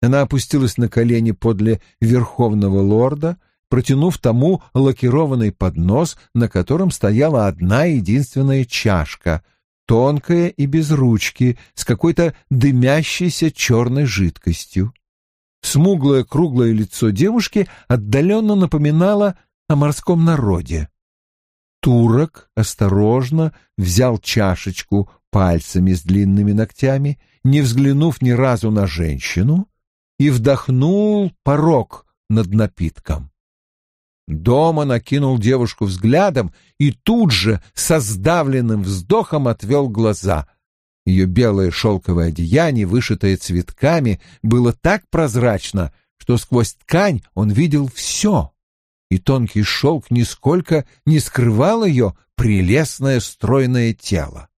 Она опустилась на колени подле верховного лорда — протянув тому лакированный поднос, на котором стояла одна единственная чашка, тонкая и без ручки, с какой-то дымящейся черной жидкостью. Смуглое круглое лицо девушки отдаленно напоминало о морском народе. Турок осторожно взял чашечку пальцами с длинными ногтями, не взглянув ни разу на женщину, и вдохнул порог над напитком. Дома накинул девушку взглядом и тут же со сдавленным вздохом отвел глаза. Ее белое шелковое одеяние, вышитое цветками, было так прозрачно, что сквозь ткань он видел все, и тонкий шелк нисколько не скрывал ее прелестное стройное тело.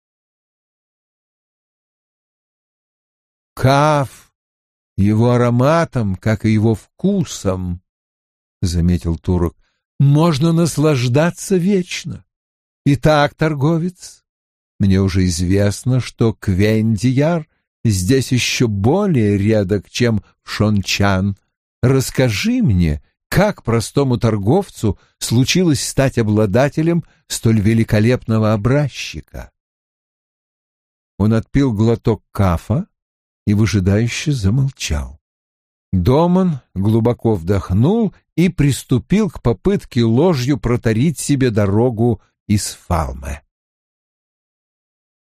Каф, его ароматом, как и его вкусом, — заметил турок, — можно наслаждаться вечно. Итак, торговец, мне уже известно, что Квендияр здесь еще более редок, чем Шончан. Расскажи мне, как простому торговцу случилось стать обладателем столь великолепного образчика? Он отпил глоток кафа и выжидающе замолчал. Доман глубоко вдохнул и приступил к попытке ложью протарить себе дорогу из Фалме.